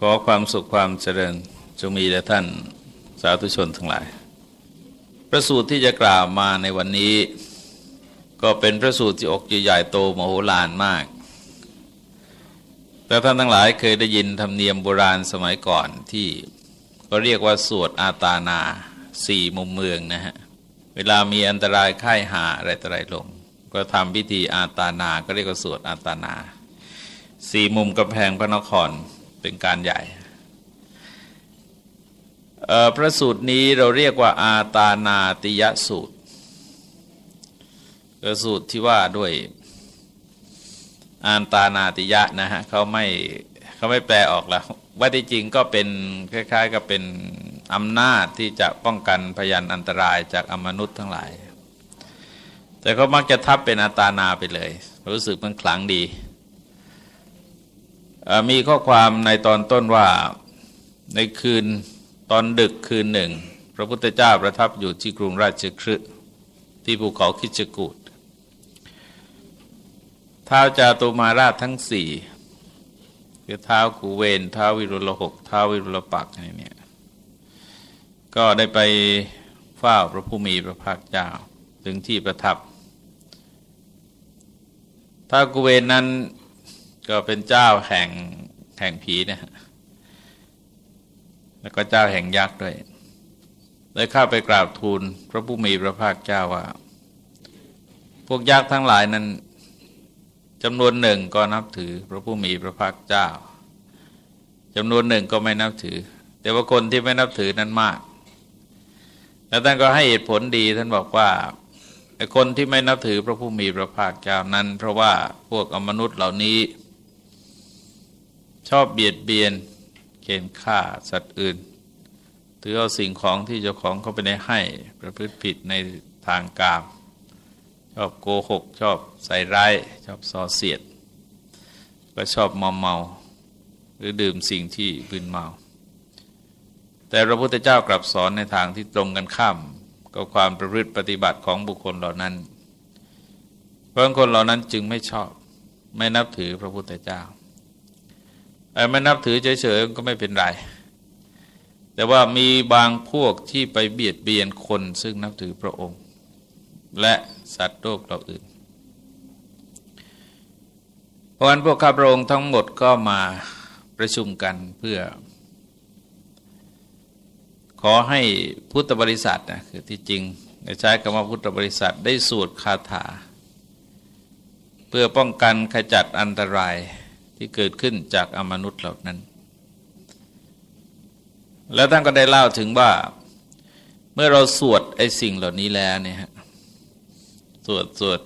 ขอความสุขความเจริญจงมีแด่ท่านสาธุชนทั้งหลาย พระสูตรที่จะกล่าวมาในวันนี้ ก็เป็นพระสูตรที่อกใหญ่โตมโหฬารมาก แต่ท่านทั้งหลายเคยได้ยินธรรมเนียมโบราณสมัยก่อนที่ก็เรียกว่าสวดอาตานาสี่มุมเมืองนะฮะ เวลามีอันตรายค่ายหาอะไรต่ออะไรลง ก็ทำพิธีอาตานา ก็เรียกว่าสวดอาตานา สี่มุมกำแพงพระนคร เป็นการใหญ่พระสูตรนี้เราเรียกว่าอาตานาติยสูตรคือสูตรที่ว่าด้วยอาตานาติยะนะฮะเขาไม่เขาไม่แปลออกแล้ว ว่าที่จริงก็เป็นคล้ายๆ กับเป็นอำนาจที่จะป้องกันพยันอันตรายจากอมนุษย์ทั้งหลาย แต่เขามักจะทับเป็นอาตานาไปเลย รู้สึกมันขลังดี มีข้อความในตอนต้นว่าในคืนตอนดึกคืนหนึ่ง พระพุทธเจ้าประทับอยู่ที่กรุงราชคฤห์ที่ภูเขาคิจกูดท้าวจาตุมาราชทั้งสี่คือท้าวกูเวนท้าววิรุฬหกท้าววิรุฬปักอะไรเนี่ยก็ได้ไปเฝ้าพระผู้มีพระภาคเจ้าถึงที่ประทับท้าวกูเวนนั้น ก็เป็นเจ้าแห่งแห่งผีนะแล้วก็เจ้าแห่งยักษ์ด้วยเลยเข้าไปกราบทูลพระผู้มีพระภาคเจ้าว่า พวกยักษ์ทั้งหลายนั้นจำนวนหนึ่งก็นับถือพระผู้มีพระภาคเจ้าจำนวนหนึ่งก็ไม่นับถือ แต่ว่าคนที่ไม่นับถือนั้นมาก แล้วท่านก็ให้เหตุผลดีท่านบอกว่าคนที่ไม่นับถือพระผู้มีพระภาคเจ้านั้น เพราะว่าพวกอมนุษย์เหล่านี้ ชอบเบียดเบียนเกณฑ์ฆ่าสัตว์อื่น ถือเอาสิ่งของที่เจ้าของเขาไปได้ให้ประพฤติผิดในทางกาม ชอบโกหก ชอบใส่ร้าย ชอบส่อเสียด ก็ชอบมอมเมา หรือดื่มสิ่งที่บึนเมา แต่พระพุทธเจ้ากลับสอนในทางที่ตรงกันข้ามกับความประพฤติปฏิบัติของบุคคลเหล่านั้นเพราะคนเหล่านั้นจึงไม่ชอบ ไม่นับถือพระพุทธเจ้า ไม่นับถือเฉยๆก็ไม่เป็นไร แต่ว่ามีบางพวกที่ไปเบียดเบียนคนซึ่งนับถือพระองค์ และสัตว์โลกเราอื่นเพราะฉะนั้นพวกข้าพระองค์ทั้งหมดก็มาประชุมกันเพื่อ ขอให้พุทธบริษัทนะคือที่จริงใช้คำว่าพุทธบริษัทได้สวดคาถา เพื่อป้องกันขจัดอันตราย ที่เกิดขึ้นจากอมนุษย์เหล่านั้น แล้วท่านก็ได้เล่าถึงว่าเมื่อเราสวดไอ้สิ่งเหล่านี้แล้วเนี่ยสวดสวด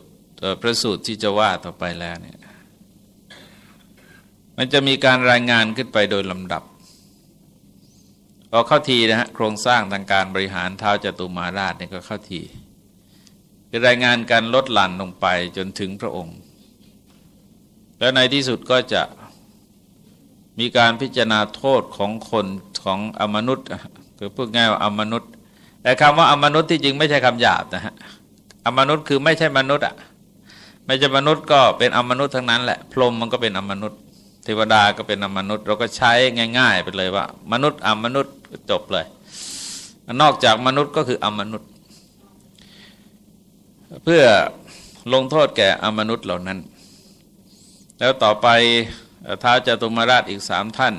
พระสูตรที่จะว่าต่อไปแล้วเนี่ยมันจะมีการรายงานขึ้นไปโดยลำดับพอเข้าทีนะฮะโครงสร้างทางการบริหารเท้าจตุมาราชเนี่ยก็เข้าทีรายงานการลดหลั่นลงไปจนถึงพระองค์ แล้วในที่สุดก็จะมีการพิจารณาโทษของคนของอมนุษย์คือพูดง่ายว่าอมนุษย์ แต่คำว่าอมนุษย์ที่จริงไม่ใช่คำหยาบนะฮะอมนุษย์คือไม่ใช่มนุษย์อะไม่ใช่มนุษย์ก็เป็นอมนุษย์ทั้งนั้นแหละพรหมมันก็เป็นอมนุษย์เทวดาก็เป็นอมนุษย์ เราก็ใช้ง่าย ๆ ไปเลยว่า มนุษย์อมนุษย์จบเลย นอกจากมนุษย์ก็คืออมนุษย์ เพื่อลงโทษแก่อมนุษย์เหล่านั้น แล้วต่อไปท้าวจตุมาราชอีกสามท่าน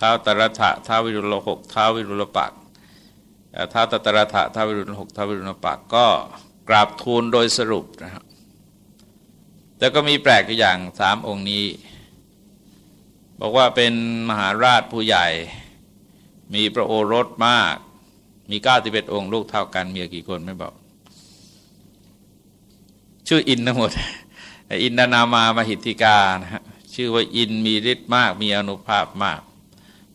ท้าวตระถะท้าววิรุฬหกท้าววิรุฬปักท้าวตตระถะท้าววิรุฬหกท้าววิรุฬปักก็กราบทูลโดยสรุปนะครับแต่ก็มีแปลกอย่างสามองค์นี้ บอกว่าเป็นมหาราชผู้ใหญ่ มีพระโอรสมาก มีเก้าสิบเอ็ดองค์ลูกเท่ากันมีกี่คนไม่บอก ชื่ออินทั้งหมด อินนานามามหิติกานะฮะชื่อว่าอินมีฤทธิ์มากมีอนุภาพมาก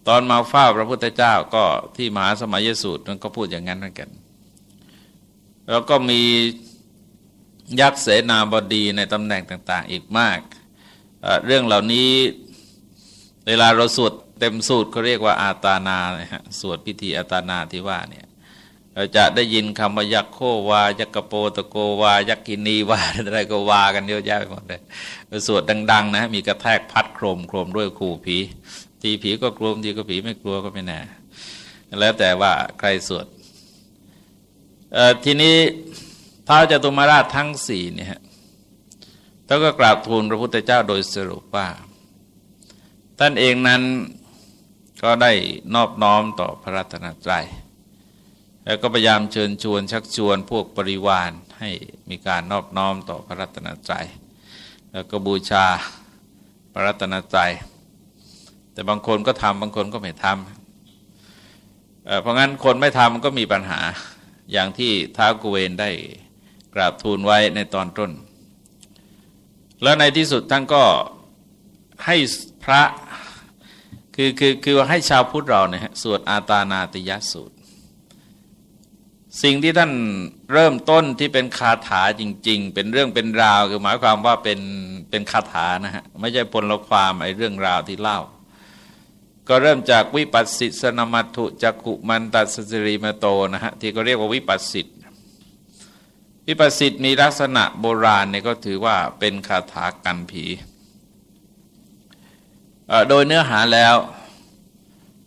ตอนมาเฝ้าพระพุทธเจ้าก็ที่มหาสมัยสูตรมันก็พูดอย่างนั้นเหมือนกัน แล้วก็มียักษ์เสนาบดีในตำแหน่งต่าง ๆ อีกมากเเรื่องเหล่านี้เวลาเราสวดเต็มสูตรเขาเรียกว่าอาตานานะฮะสวดพิธีอาตานาที่ว่าเนี่ย เราจะได้ยินคำว่ายักโควา ยักกโปตโกวา ยักกินีวาอะไรก็วากันเยอะแยะไปหมดเลยสวดดัง ๆ นะ มีกระแทกพัดโครมโครมด้วยขู่ผี ทีผีก็กลัวทีก็ผีไม่กลัวก็ไม่แน่แล้วแต่ว่าใครสวดทีนี้ท้าวจตุมาราชทั้งสี่เนี่ยท่านก็กราบทูลพระพุทธเจ้าโดยสรุปว่า ท่านเองนั้นก็ได้นอบน้อมต่อพระรัตนตรัย แล้วก็พยายามเชิญชวนชักชวนพวกปริวานให้มีการนอบน้อมต่อพระรัตนตรัยแล้วก็บูชาพระรัตนตรัยแต่บางคนก็ทำบางคนก็ไม่ทำเพราะงั้นคนไม่ทำมันก็มีปัญหาอย่างที่ท้าวกุเวนได้กราบทูลไว้ในตอนต้น แล้วในที่สุดท่านก็ให้พระคือคือคือให้ชาวพุทธเราเนี่ยสวดอาตานาติยสูตร สิ่งที่ท่านเริ่มต้นที่เป็นคาถาจริง ๆ เป็นเรื่องเป็นราวคือหมายความว่าเป็นเป็นคาถานะฮะไม่ใช่พลความไอ้เรื่องราวที่เล่า ก็เริ่มจากวิปัสสิสนมัตุจักุมันตัสสิริมโตนะฮะที่ก็เรียกว่าวิปัสสิตวิปัสสิตมีลักษณะโบราณเนี่ยก็ถือว่าเป็นคาถากันผีโดยเนื้อหาแล้ว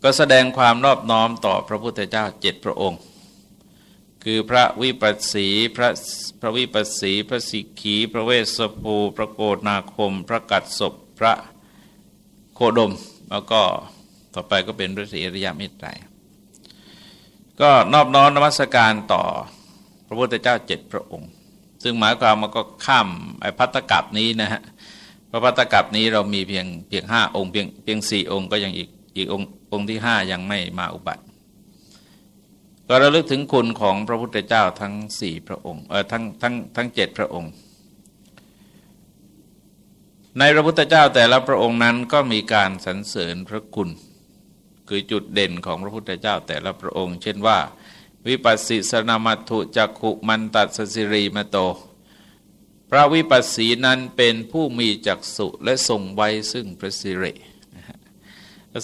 ก็แสดงความนอบน้อมต่อพระพุทธเจ้าเจ็ดพระองค์ คือพระวิปัสสีพระพระวิปัสสีพระสิกขีพระเวสสภูพระโกนาคม พระกัดศพพระโคดม แล้วก็ต่อไปก็เป็นพระศรีอริยมิตรไตรก็นอบน้อมนมัสการต่อพระพุทธเจ้าเจ็ดพระองค์ ซึ่งหมายความมันก็ข้ามไอ้พัตตกับนี้นะฮะพระพัตกับนี้เรามีเพียงเพียงห้าองค์เพียงเพียงสี่องค์ก็ยังอีกอีกองค์องค์ที่ห้ายังไม่มาอุบัติ ก็ระลึกถึงคุณของพระพุทธเจ้าทั้งสี่พระองค์เออทั้งทั้งทั้งเจ็ดพระองค์ ในพระพุทธเจ้าแต่ละพระองค์นั้นก็มีการสรรเสริญพระคุณ คือจุดเด่นของพระพุทธเจ้าแต่ละพระองค์ เช่นว่า วิปัสสิสนามัตุจักขุมันตัสสิรีมโต พระวิปัสสีนั้นเป็นผู้มีจักสุและทรงไว้ซึ่งพระสิริ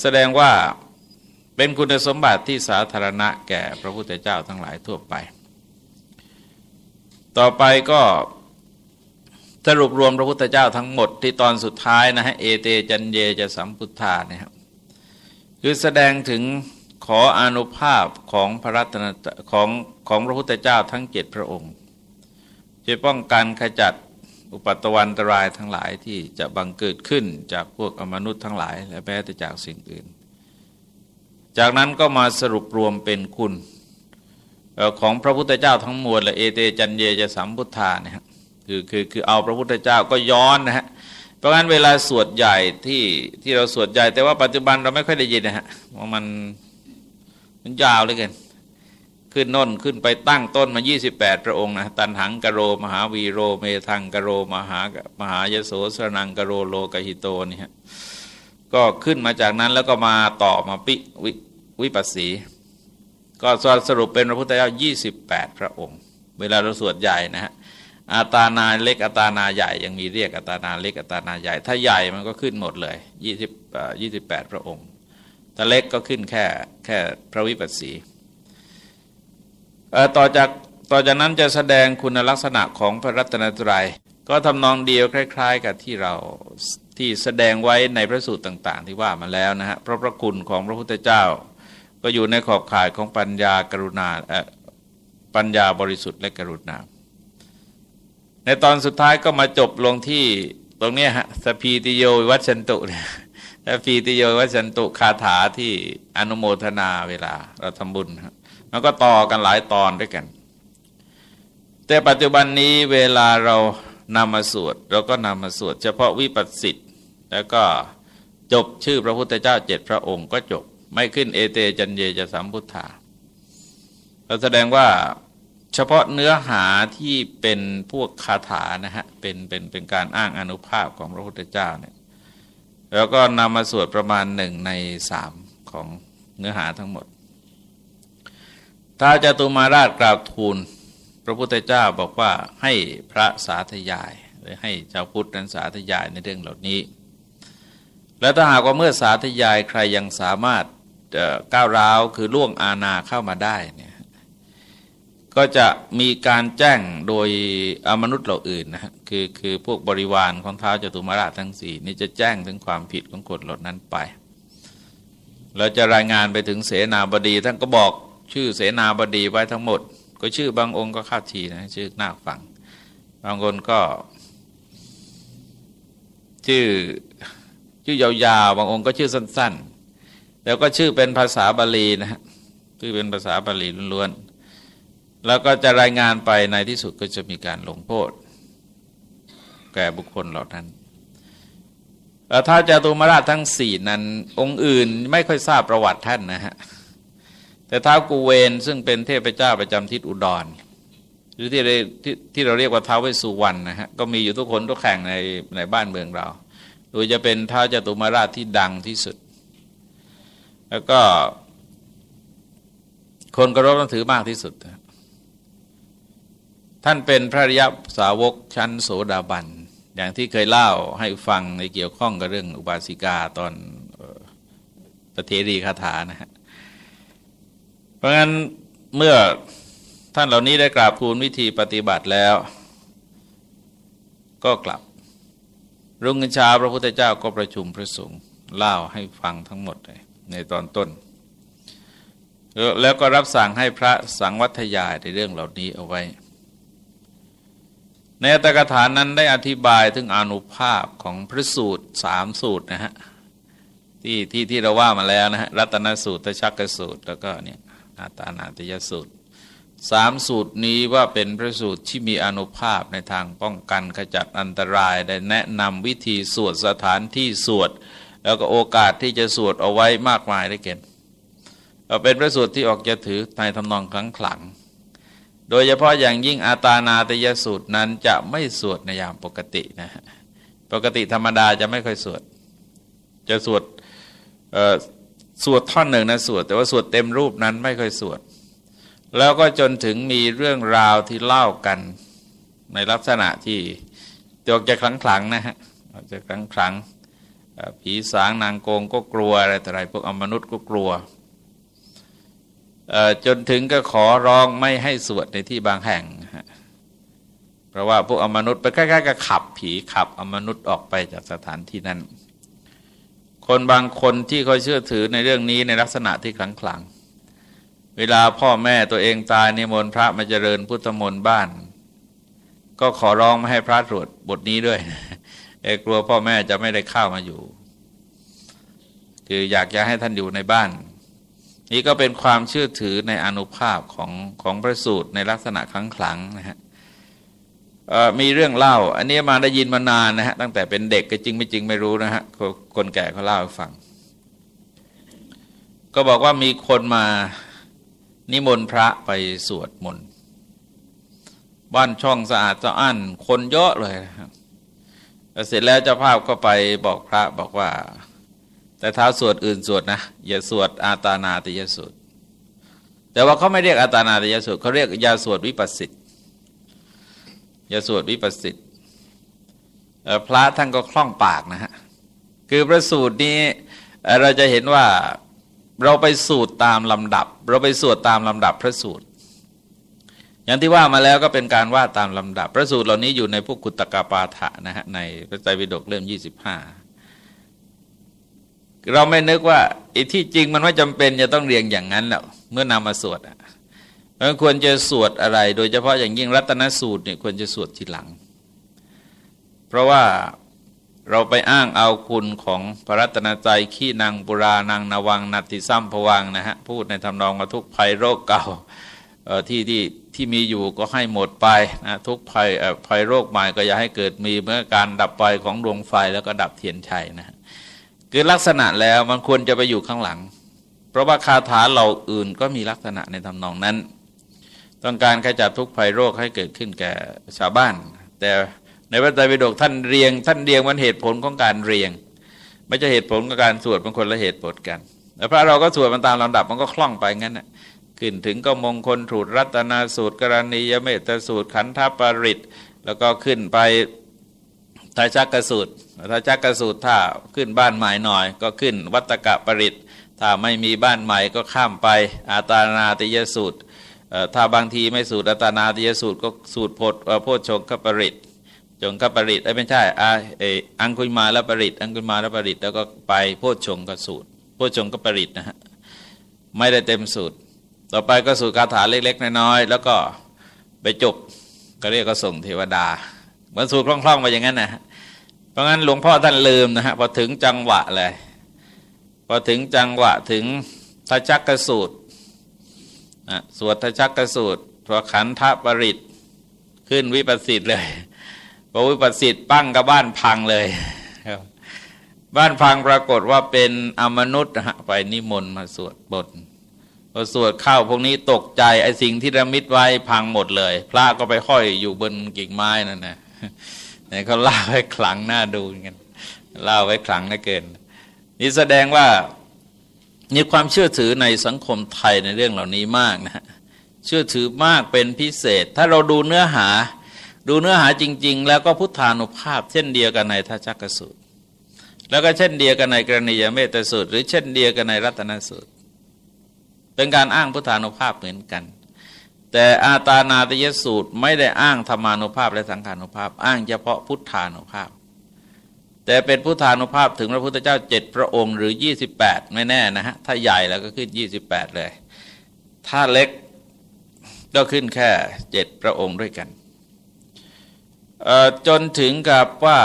แสดงว่า เป็นคุณสมบัติที่สาธารณะแก่พระพุทธเจ้าทั้งหลายทั่วไป ต่อไปก็สรุปรวมพระพุทธเจ้าทั้งหมดที่ตอนสุดท้ายนะฮะเอเตจันเยจะสัมพุทธานี่ครับคือแสดงถึงขออนุภาพของพระรัตนของของพระพุทธเจ้าทั้งเจ็ดพระองค์จะป้องกันขจัดอุปตวันตรายทั้งหลายที่จะบังเกิดขึ้นจากพวกอมนุษย์ทั้งหลาย และแม้แต่จากสิ่งอื่น จากนั้นก็มาสรุปรวมเป็นคุณของพระพุทธเจ้าทั้งมวลและเอเตจันเยจะสัมพุทธาเนี่ยคือคือคือเอาพระพุทธเจ้าก็ย้อนนะฮะเพราะงั้นเวลาสวดใหญ่ที่ที่เราสวดใหญ่แต่ว่าปัจจุบันเราไม่ค่อยได้ยินนะฮะว่ามันมันยาวเลยกันขึ้นน้นขึ้นไปตั้งต้นมา 28 พระองค์นะตันหังกโร มหาวีโร เมทังกโร มหามหายโสสนังกโรโลกหิโตนี่ฮะ ก็ขึ้นมาจากนั้นแล้วก็มาต่อมาปิววิปัสสี ก็สรุปเป็นพระพุทธเจ้า 28 พระองค์ เวลาเราสวดใหญ่นะฮะอาตานาเล็กอาตานาใหญ่ยังมีเรียกอาตานาเล็กอาตานาใหญ่ ถ้าใหญ่มันก็ขึ้นหมดเลย20 28 พระองค์ถ้าเล็กก็ขึ้นแค่แค่พระวิปัสสีต่อจากต่อจากนั้นจะแสดงคุณลักษณะของพระรัตนตรยัย ก็ทำนองเดียวคล้าย ๆ กับที่เราที่แสดงไว้ในพระสูตรต่าง ๆ ที่ว่ามาแล้วนะฮะเพราะพระคุณของพระพุทธเจ้า ก็อยู่ในขอบข่ายของปัญญากรุณาปัญญาบริสุทธิ์และกรุณา ในตอนสุดท้ายก็มาจบลงที่ตรงนี้ฮะสพีติโยวัชันตุเนี่ยสพีติโยวัชันตุคาถาที่อนุโมทนาเวลาเราทำบุญครับมันก็ต่อกันหลายตอนด้วยกัน แต่ปัจจุบันนี้เวลาเรา นำมาสวดเราก็นำมาสวดเฉพาะวิปัสสิทธ์แล้วก็จบชื่อพระพุทธเจ้าเจ็ดพระองค์ก็จบ ไม่ขึ้นเอเตจันเยจะสัมพุทธาเราแสดงว่าเฉพาะเนื้อหาที่เป็นพวกคาถานะฮะเป็นเป็นเป็นการอ้างอนุภาพของพระพุทธเจ้าเนี่ยแล้วก็นำมาสวดประมาณหนึ่งในสามของเนื้อหาทั้งหมดท้าจตุมาราชกราบทูล พระพุทธเจ้าบอกว่าให้พระสาธยาย หรือให้เจ้าพุทธนั้นสาธยายในเรื่องเหล่านี้ แล้วถ้าหากว่าเมื่อสาธยายใครยังสามารถก้าวร้าวคือล่วงอาณาเข้ามาได้เนี่ยก็จะมีการแจ้งโดยอมนุษย์เราอื่นนะคือคือพวกบริวารของท้าวจตุมาราชทั้งสี่นี่จะแจ้งถึงความผิดของกฎเหล่านั้นไปเราจะรายงานไปถึงเสนาบดีท่านก็บอกชื่อเสนาบดีไว้ทั้งหมด ก็ชื่อบางองค์ก็ข้าทีนะชื่อหน้าฟัง บางคนก็ ชื่อชื่อยาวๆบางองค์ก็ชื่อสั้น ๆ แล้วก็ชื่อเป็นภาษาบาลีนะฮะชื่อเป็นภาษาบาลีล้วนๆแล้วก็จะรายงานไปในที่สุดก็จะมีการลงโทษแก่บุคคลเหล่านั้นท้าจตุมาราชทั้งสี่นั้น องค์อื่นไม่ค่อยทราบประวัติท่านนะฮะ แต่ท้าวกูเวนซึ่งเป็นเทพเจ้าประจำทิศอุดร หรือที่ที่ที่เราเรียกว่าท้าวเวสุวรรณนะฮะก็มีอยู่ทุกคนทุกแข่งในในบ้านเมืองเรา โดยจะเป็นท้าวจตุมาราชที่ดังที่สุด แล้วก็คนกรพนับถือมากที่สุด ท่านเป็นพระริยสาวกชั้นโสดาบัน อย่างที่เคยเล่าให้ฟังในเกี่ยวข้องกับเรื่องอุบาสิกาตอนปฏิรีคาถานะฮะ ราะงั้นเมื่อท่านเหล่านี้ได้กราบทูลวิธีปฏิบัติแล้ว ก็กลับ รุ่งเช้าพระพุทธเจ้าก็ประชุมพระสงฆ์เล่าให้ฟังทั้งหมดเลยในตอนต้น แล้วก็รับสั่งให้พระสังวัทยายในเรื่องเหล่านี้เอาไว้ ในอัตถกถานั้นได้อธิบายถึงอนุภาพของพระสูตรสามสูตรนะฮะที่ที่ที่เราว่ามาแล้วนะฮะรัตนสูตรตชักกสูตรแล้วก็เนี่ย อาตานาติยสูตรสามสูตรนี้ว่าเป็นพระสูตรที่มีอนุภาพในทางป้องกันขจัดอันตรายได้แนะนำวิธีสวดสถานที่สวด แล้วก็โอกาสที่จะสวดเอาไว้มากมายได้เก่งเป็นพระสูตรที่ออกจะถือในทำนองครั้งขลัง โดยเฉพาะอย่างยิ่งอาตานาตยสูตรนั้นจะไม่สวดในยามปกตินะฮะปกติธรรมดาจะไม่ค่อยสวด จะสวด สวดท่อนหนึ่งนะสวด แต่ว่าสวดเต็มรูปนั้นไม่ค่อยสวด แล้วก็จนถึงมีเรื่องราวที่เล่ากัน ในลักษณะที่ตกจะคลังคลังนะฮะจะคลังคลังผีสางนางโกงก็กลัวอะไรแต่ไรพวกอมนุษย์ก็กลัวจนถึงก็ขอร้องไม่ให้สวดในที่บางแห่ง เพราะว่าพวกอมนุษย์ไปใกล้ๆกับขับผีขับอมนุษย์ออกไปจากสถานที่นั้น คนบางคนที่เขาเชื่อถือในเรื่องนี้ในลักษณะที่คลังคลังเวลาพ่อแม่ตัวเองตายนิมนต์พระมาเจริญพุทธมนต์บ้าน ก็ขอร้องไม่ให้พระตรวจบทนี้ด้วยเอกลัวพ่อแม่จะไม่ได้เข้ามาอยู่ คืออยากจะให้ท่านอยู่ในบ้าน นี่ก็เป็นความเชื่อถือในอนุภาพของของพระสูตรในลักษณะครั้งคลังนะฮะ มีเรื่องเล่า อันนี้มาได้ยินมานานนะฮะตั้งแต่เป็นเด็กก็จริงไม่จริงไม่รู้นะฮะคนแก่เขาเล่าให้ฟัง ก็บอกว่ามีคนมานิมนต์พระไปสวดมนต์บ้านช่องสะอาดสะอ้านคนเยอะเลยนะครับเสร็จแล้วเจ้าภาพก็ไปบอกพระบอกว่า แต่ท้าสวดอื่นสวดนะอย่าสวดอาตานาติยสวดแต่ว่าเขาไม่เรียกอาตานาติยสวดเขาเรียกยาสวดวิปัสสิต อย่าสวดวิปัสสิตพระท่านก็คล่องปากนะฮะ คือพระสูตรนี้เราจะเห็นว่าเราไปสูตรตามลำดับ เราไปสวดตามลำดับพระสูตร อย่างที่ว่ามาแล้วก็เป็นการว่าตามลำดับ พระสูตรเหล่านี้อยู่ในพวกกุตกาปาฐะนะฮะในพระไตรปิฎกเล่มยี่สิบห้าเราไม่นึกว่าไอ้ที่จริงมันไม่จำเป็นจะต้องเรียงอย่างนั้นแล้วเมื่อนำมาสวดอะ มันควรจะสวดอะไร โดยเฉพาะอย่างยิ่งรัตนสูตรเนี่ยควรจะสวดทีหลัง เพราะว่าเราไปอ้างเอาคุณของพระรัตนใจขี้นางบุรานางนาวังนัติซ้ำพวังนะฮะพูดในทำนองว่าทุกภัยโรคเก่าที่ที่ที่มีอยู่ก็ให้หมดไปนะทุกภัยภัยโรคใหม่ก็อย่าให้เกิดมีเมื่อการดับไปของดวงไฟแล้วก็ดับเทียนชัยนะคือลักษณะแล้วมันควรจะไปอยู่ข้างหลัง เพราะว่าคาถาเราอื่นก็มีลักษณะในทำนองนั้น ต้องการขจัดทุกภัยโรคให้เกิดขึ้นแก่ชาวบ้าน แต่ในพระไตรปิฎกท่านเรียง ท่านเรียงมันเหตุผลของการเรียง ไม่ใช่เหตุผลของการสวดบางคนละเหตุผลกันแต่พระเราก็สวดมันตามลำดับมันก็คล่องไปงั้นน่ะขึ้นถึงก็มงคลถูดรัตนาสูตรกรณียเมตสูตรขันธปริตแล้วก็ขึ้นไปทาชักกสูตรทาชักกสูตรถ้าขึ้นบ้านใหม่หน่อย ก็ขึ้นวัตกะปริตถ้าไม่มีบ้านใหม่ก็ข้ามไปอาตานาติยสูตร ถ้าบางทีไม่สูตรอัตนาติยสูตรก็สูตรโพธโพชงคปริตจงคปริตไม่ใช่ออังคุยมาแล้วปริตอังคุยมาแล้วปริตแล้วก็ไปโพชงก็สูตรโพชงก็ปริตนะฮะไม่ได้เต็มสูตร ต่อไปก็สูตรคาถาเล็ก ๆ น้อยๆแล้วก็ไปจบก็เรียกก็ส่งเทวดาเหมือนสูตรคล่องๆไปอย่างนั้นนะเพราะงั้นหลวงพ่อท่านลืมนะฮะพอถึงจังหวะเลยพอถึงจังหวะถึงทัจักกสูตร นะสวดทัจักกสูตรพอขันธปริตขึ้นวิปัสสิตเลยพอวิปัสสิตปั้งกับบ้านพังเลยบ้านพังปรากฏว่าเป็นอมนุษย์ฮะไปนิมนต์มาสวดบทพอสวดเข้าพวกนี้ตกใจไอ้สิ่งที่ระมิดไว้พังหมดเลย พระก็ไปห้อยอยู่บนกิ่งไม้นั่นนะนี่เขาเล่าไว้ขลังหน้าดูกันเล่าไว้ขลังเหลือเกิน นี่แสดงว่า มีความเชื่อถือในสังคมไทยในเรื่องเหล่านี้มากนะเชื่อถือมากเป็นพิเศษ ถ้าเราดูเนื้อหา ดูเนื้อหาจริง ๆ แล้วก็พุทธานุภาพ เช่นเดียวกันในทัจักสูตร แล้วก็เช่นเดียวกันในกรณียเมตสูตร หรือเช่นเดียวกันในรัตนสูตร เป็นการอ้างพุทธานุภาพเหมือนกัน แต่อาตานาตยสูตรไม่ได้อ้างธรรมานุภาพและสังขานุภาพ อ้างเฉพาะพุทธานุภาพ แต่เป็นพุทธานุภาพถึงพระพุทธเจ้าเจ็ดพระองค์หรือ 28 ไม่แน่นะฮะ ถ้าใหญ่แล้วก็ขึ้น 28 เลย ถ้าเล็กก็ขึ้นแค่เจ็ดพระองค์ด้วยกัน จนถึงกับว่า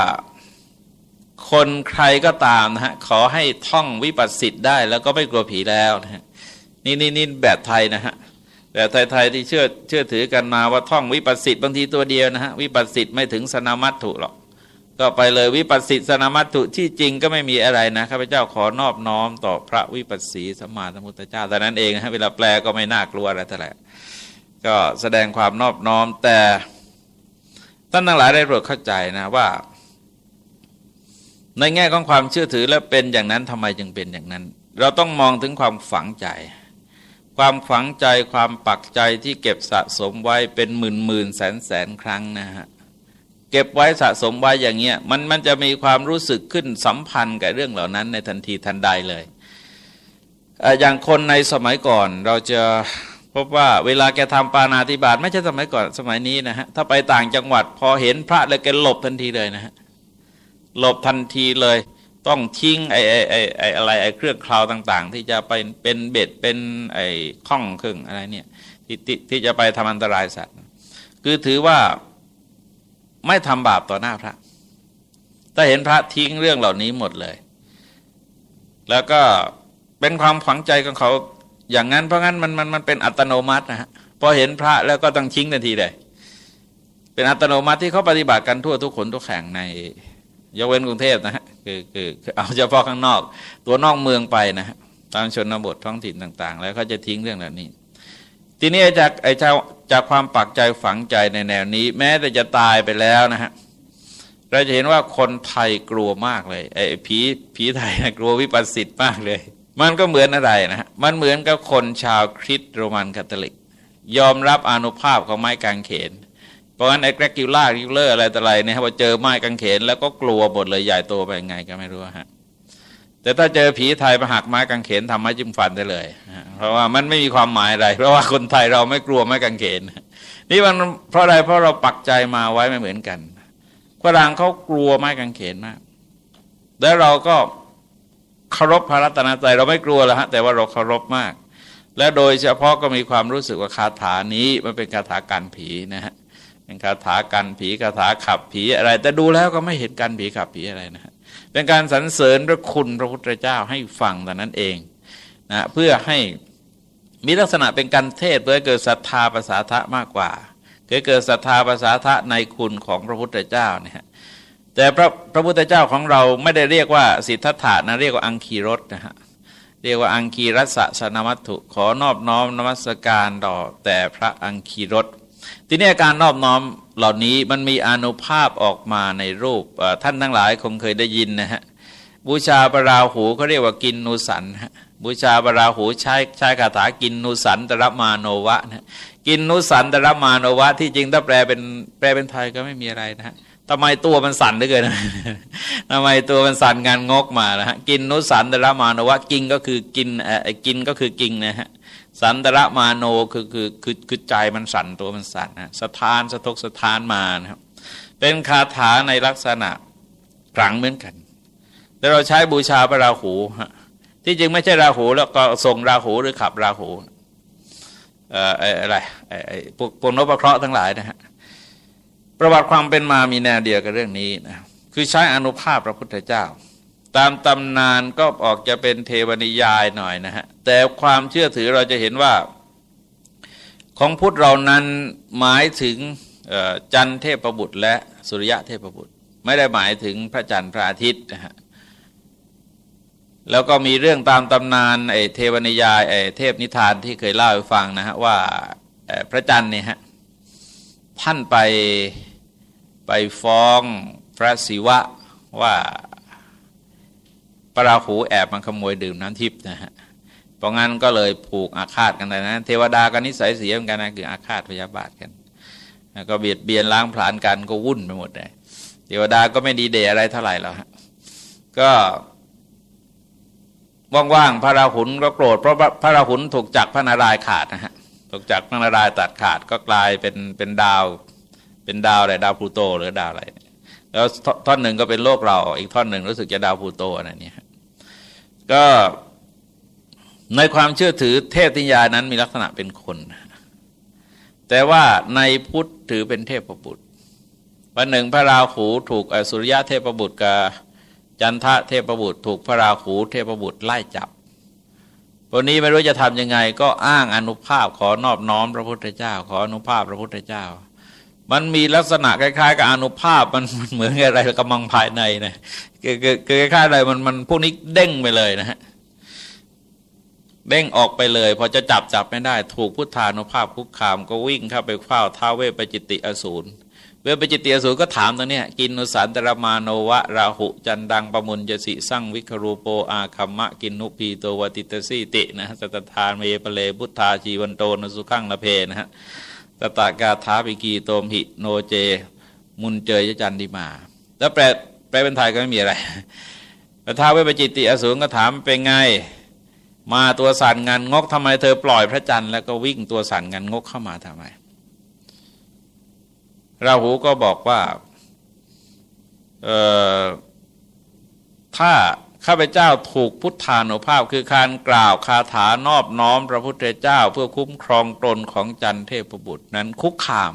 คนใครก็ตามนะฮะ ขอให้ท่องวิปัสสิทธิ์ได้แล้วก็ไม่กลัวผีแล้วนะฮะนี่นี่นี่แบบไทยนะฮะแบบไทยๆที่เชื่อเชื่อถือกันมาว่าท่องวิปัสสิทธิ์บางทีตัวเดียวนะฮะ วิปัสสิทธิ์ไม่ถึงสนามัตถุหรอก ก็ไปเลยวิปัสสิสนามัตถุที่จริงก็ไม่มีอะไรนะข้าพเจ้าขอนอบน้อมต่อพระวิปัสสีสมมาสมุทธเจ้าแต่นั้นเองฮะเวลาแปลก็ไม่น่ากลัวอะไรแต่ละก็แสดงความนอบน้อมแต่ท่านทั้งหลายได้โปรดเข้าใจนะว่า ในแง่ของความเชื่อถือแล้วเป็นอย่างนั้นทำไมจึงเป็นอย่างนั้น เราต้องมองถึงความฝังใจ ความฝังใจความปักใจที่เก็บสะสมไว้เป็นหมื่นหมื่นแสนแสนครั้งนะฮะ เก็บไว้สะสมไว้อย่างเงี้ยมันมันจะมีความรู้สึกขึ้นสัมพันธ์กับเรื่องเหล่านั้นในทันทีทันใดเลยอย่างคนในสมัยก่อนเราจะพบว่าเวลาแกทำปานาธิบาตไม่ใช่สมัยก่อนสมัยนี้นะฮะถ้าไปต่างจังหวัดพอเห็นพระแล้วแกหลบทันทีเลยนะฮะหลบทันทีเลย ต้องทิ้งไอ้ไอ้ไอ้ไอ้อะไรไอ้เครื่องคราวต่าง ๆ ที่จะไปเป็นเบ็ดเป็นไอ้ข้องเครื่องอะไรเนี่ยที่ที่จะไปทำอันตรายสัตว์ คือถือว่า ไม่ทำบาปต่อหน้าพระถ้าเห็นพระทิ้งเรื่องเหล่านี้หมดเลย แล้วก็เป็นความฝังใจของเขาอย่างนั้นเพราะงั้นมันมันมันเป็นอัตโนมัตินะฮะพอเห็นพระแล้วก็ต้องทิ้งทันทีเลยเป็นอัตโนมัติที่เขาปฏิบัติกันทั่วทุกคนทุกแห่งในยกเว้นกรุงเทพนะฮะคือคือเอาเฉพาะข้างนอก ตัวนอกเมืองไปนะฮะตามชนบทท้องถิ่นต่าง ๆ แล้วเขาจะทิ้งเรื่องเหล่านี้ ทีนี้จากไอ้เจ้า จากความปักใจฝังใจในแนวนี้ แม้แต่จะตายไปแล้วนะฮะเราจะเห็นว่าคนไทยกลัวมากเลยไอ้ผีผีไทยนะกลัววิปัสสิตมากเลย มันก็เหมือนอะไรนะฮะมันเหมือนกับคนชาวคริสต์โรมันคาทอลิก ยอมรับอนุภาพของไม้กางเขนเพราะฉะนั้นไอ้แกรกิลล่าริเลอร์อะไรต่ออะไรเนี่ยพอเจอไม้กางเขนแล้วก็กลัวหมดเลยใหญ่โตไปยังไงก็ไม่รู้ฮะ แต่ถ้าเจอผีไทยมาหักไม้กางเขนทำไม้จิ้มฟันได้เลย เพราะว่ามันไม่มีความหมายอะไร เพราะว่าคนไทยเราไม่กลัวไม้กางเขน นี่มันเพราะอะไรเพราะเราปักใจมาไว้ไม่เหมือนกันฝรั่งเขากลัวไม้กางเขนมาก แล้วเราก็เคารพพระรัตนตรัยเราไม่กลัวแล้วฮะแต่ว่าเราเคารพมาก และโดยเฉพาะก็มีความรู้สึกว่าคาถานี้มันเป็นคาถาการผีนะฮะเป็นคาถากันผีคาถาขับผีอะไร แต่ดูแล้วก็ไม่เห็นการผีขับผีอะไรนะฮะ เป็นการสรรเสริญพระคุณพระพุทธเจ้าให้ฟังแต่นั้นเองนะเพื่อให้มีลักษณะเป็นการเทศเพื่อเกิดศรัทธาภาษาทะมากกว่าเกิดเกิดศรัทธาภาษาทะในคุณของพระพุทธเจ้าเนี่ยแต่พระพระพุทธเจ้าของเราไม่ได้เรียกว่าสิทธัตถะนะเรียกว่าอังคีรสนะฮะเรียกว่าอังคีรัสสนมัตถุขอนอบน้อมนมัสการต่อแต่พระอังคีรส ทีนี้การนอบน้อมเหล่านี้มันมีอนุภาพออกมาในรูปท่านทั้งหลายคงเคยได้ยินนะฮะบูชาปราหูเขาเรียกว่ากินนุสันบูชาปราหูใช้ใช้คาถากินนุสันตรมาโนวะนะกินนุสันตรมาโนวะ ที่จริงถ้าแปลเป็นแปลเป็นไทยก็ไม่มีอะไรนะฮะทำไมตัวมันสั่นเหลือเกินทำไมตัวมันสั่นงานงกมานะฮะกินนุสันตรมาโนวะกินก็คือกินเออกินก็คือกินนะฮะ สันตระมาโนคือคือคือคือใจมันสั่นตัวมันสั่นนะสถานสะทกสถานมานะครับ เป็นคาถาในลักษณะกลางเหมือนกัน แล้วเราใช้บูชาพระราหูฮะที่จริงไม่ใช่ราหูแล้วก็ส่งราหูหรือขับราหูเอ่ออะไรไอ้พวกพวกนพเคราะห์ทั้งหลายนะฮะประวัติความเป็นมามีแนวเดียวกับเรื่องนี้นะคือใช้อนุภาพพระพุทธเจ้า ตามตำนานก็ออกจะเป็นเทวนิยายหน่อยนะฮะ แต่ความเชื่อถือเราจะเห็นว่า ของพุทธเรานั้นหมายถึงจันเทพบุตร และสุริยะเทพบุตร ไม่ได้หมายถึงพระจันทร์พระอาทิตย์นะฮะแล้วก็มีเรื่องตามตำนานไอ้เทวนิยายไอ้เทพนิทานที่เคยเล่าให้ฟังนะฮะว่าพระจันทร์เนี่ยฮะท่านไปไปฟ้องพระศิวะว่า ระราหูแอบมาขโมยดื่มน้ำทิพย์นะฮะเพราะงั้นก็เลยผูกอาฆาตกันเลยนะ เทวดาก็นิสัยเสียเหมือนกันนะคืออาฆาตพยาบาทกันก็เบียดเบียนล้างผลาญกันก็วุ่นไปหมดเลยเทวดาก็ไม่ดีเดอะไรเท่าไหร่แล้วฮะก็ว่างๆพระราหุลก็โกรธเพราะพระราหุลถูกจักพระนารายขาดนะฮะถูกจักพระนารายตัดขาดก็กลายเป็นเป็นดาว เป็นดาวอะไรดาวพลูโตหรือดาวอะไรแล้วท่อนหนึ่งก็เป็นโลกเรา อีกท่อนหนึ่งรู้สึกจะดาวพลูโตอะไรเนี่ย ก็ในความเชื่อถือเทพทิยานั้นมีลักษณะเป็นคน แต่ว่าในพุทธถือเป็นเทพประบุตรวันหนึ่งพระราหูถูกอสุริยะเทพประบุตรกับจันทะเทพบุตร ถูกพระราหูเทพบุตรไล่จับวันนี้ไม่รู้จะทำยังไง ก็อ้างอนุภาพขอนอบน้อมพระพุทธเจ้า ขออนุภาพพระพุทธเจ้า มันมีลักษณะคล้ายๆ กับอนุภาพมันเหมือนอะไรกำลังภายในนะคือคล้ายๆอะไรมันมันพวกนี้เด้งไปเลยนะฮะเด้งออกไปเลย พอจะจับจับไม่ได้ ถูกพุทธานุภาพคุกคามก็วิ่งเข้าไปคว้าท้าเวปจิตติอสูรเวปจิตติอสูรก็ถามตรงนี้กินนุสันตรมาโนวะ ราหุจันทังปมุญจสิสังวิคครูโปอาคัมมะกินนุ ภีโตวะ ติฏฐสีตินะสัตตธา เม ผเล มุทธาชีวันโตนสุขังละเภ นะฮะ พุทธคาถาภิคีโตมหิโนเจ มุญเจยยะ จันทิมา แล้วแปลแปลเป็นไทยก็ไม่มีอะไรพระท้าวเวปจิตติอสูรก็ถามเป็นไง มาตัวสั่นงันงกทำไมเธอปล่อยพระจันทร์แล้วก็วิ่งตัวสั่นงันงกเข้ามาทำไม ราหูก็บอกว่า เออถ้า ข้าพเจ้าถูกพุทธานุภาพคือการกล่าวคาถานอบน้อมพระพุทธเจ้าเพื่อคุ้มครองตนของจันเทพบุตรนั้นคุกคาม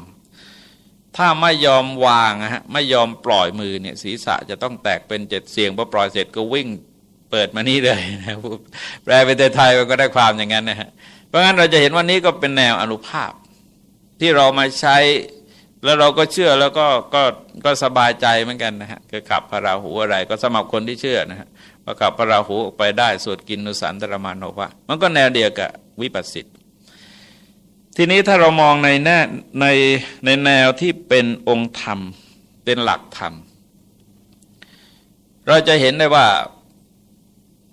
ถ้าไม่ยอมวางฮะไม่ยอมปล่อยมือเนี่ยศีรษะจะต้องแตกเป็นเจ็ดเสียงพอปล่อยเสร็จก็วิ่งเปิดมานี่เลยนะแปลเป็นไทยมันก็ได้ความอย่างนั้นนะฮะเพราะงั้นเราจะเห็นว่านี้ก็เป็นแนวอนุภาพ ที่เรามาใช้แล้วเราก็เชื่อแล้วก็ก็ก็สบายใจเหมือนกันนะฮะคือขับพระราหูอะไรก็สมัครคนที่เชื่อนะฮะ ว่าขับพระราหูออกไปได้สวดกินนุสันตรมานโนวะมันก็แนวเดียวกับวิปัสสิทธิ์ทีนี้ถ้าเรามองในแนในในแนวที่เป็นองค์ธรรมเป็นหลักธรรม เราจะเห็นได้ว่า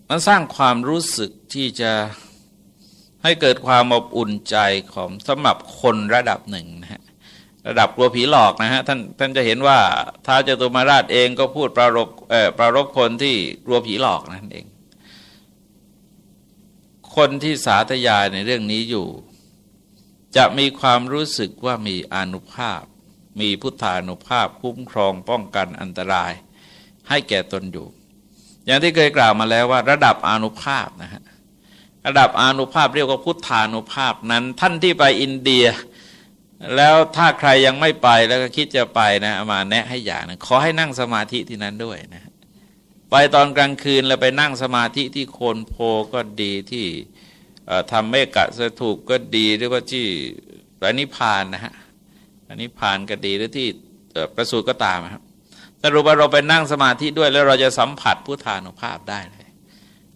มันสร้างความรู้สึกที่จะให้เกิดความอบอุ่นใจของสำหรับคนระดับหนึ่งนะฮะ ระดับกลัวผีหลอกนะฮะท่านท่านจะเห็นว่าท้าวจตุมาราชเองก็พูดประรบเอ่อประรบคนที่กลัวผีหลอกนั่นเอง คนที่สาธยายในเรื่องนี้อยู่ จะมีความรู้สึกว่ามีอนุภาพ มีพุทธานุภาพคุ้มครองป้องกันอันตราย ให้แก่ตนอยู่ อย่างที่เคยกล่าวมาแล้วว่า ระดับอนุภาพนะฮะระดับอนุภาพเรียกว่าพุทธานุภาพนั้น ท่านที่ไปอินเดีย แล้วถ้าใครยังไม่ไปแล้วก็คิดจะไปนะมาแนะให้อย่างนะขอให้นั่งสมาธิที่นั้นด้วยนะ ไปตอนกลางคืนแล้วไปนั่งสมาธิที่โคนโพก็ดีที่ทำเมกะสถูกก็ดีหรือว่าที่พระนิพพานนะฮะพระนิพพานก็ดีหรือที่ประสูติก็ตามครับสรุปว่าเราไปนั่งสมาธิด้วยแล้วเราจะสัมผัสพุทธานุภาพได้เลย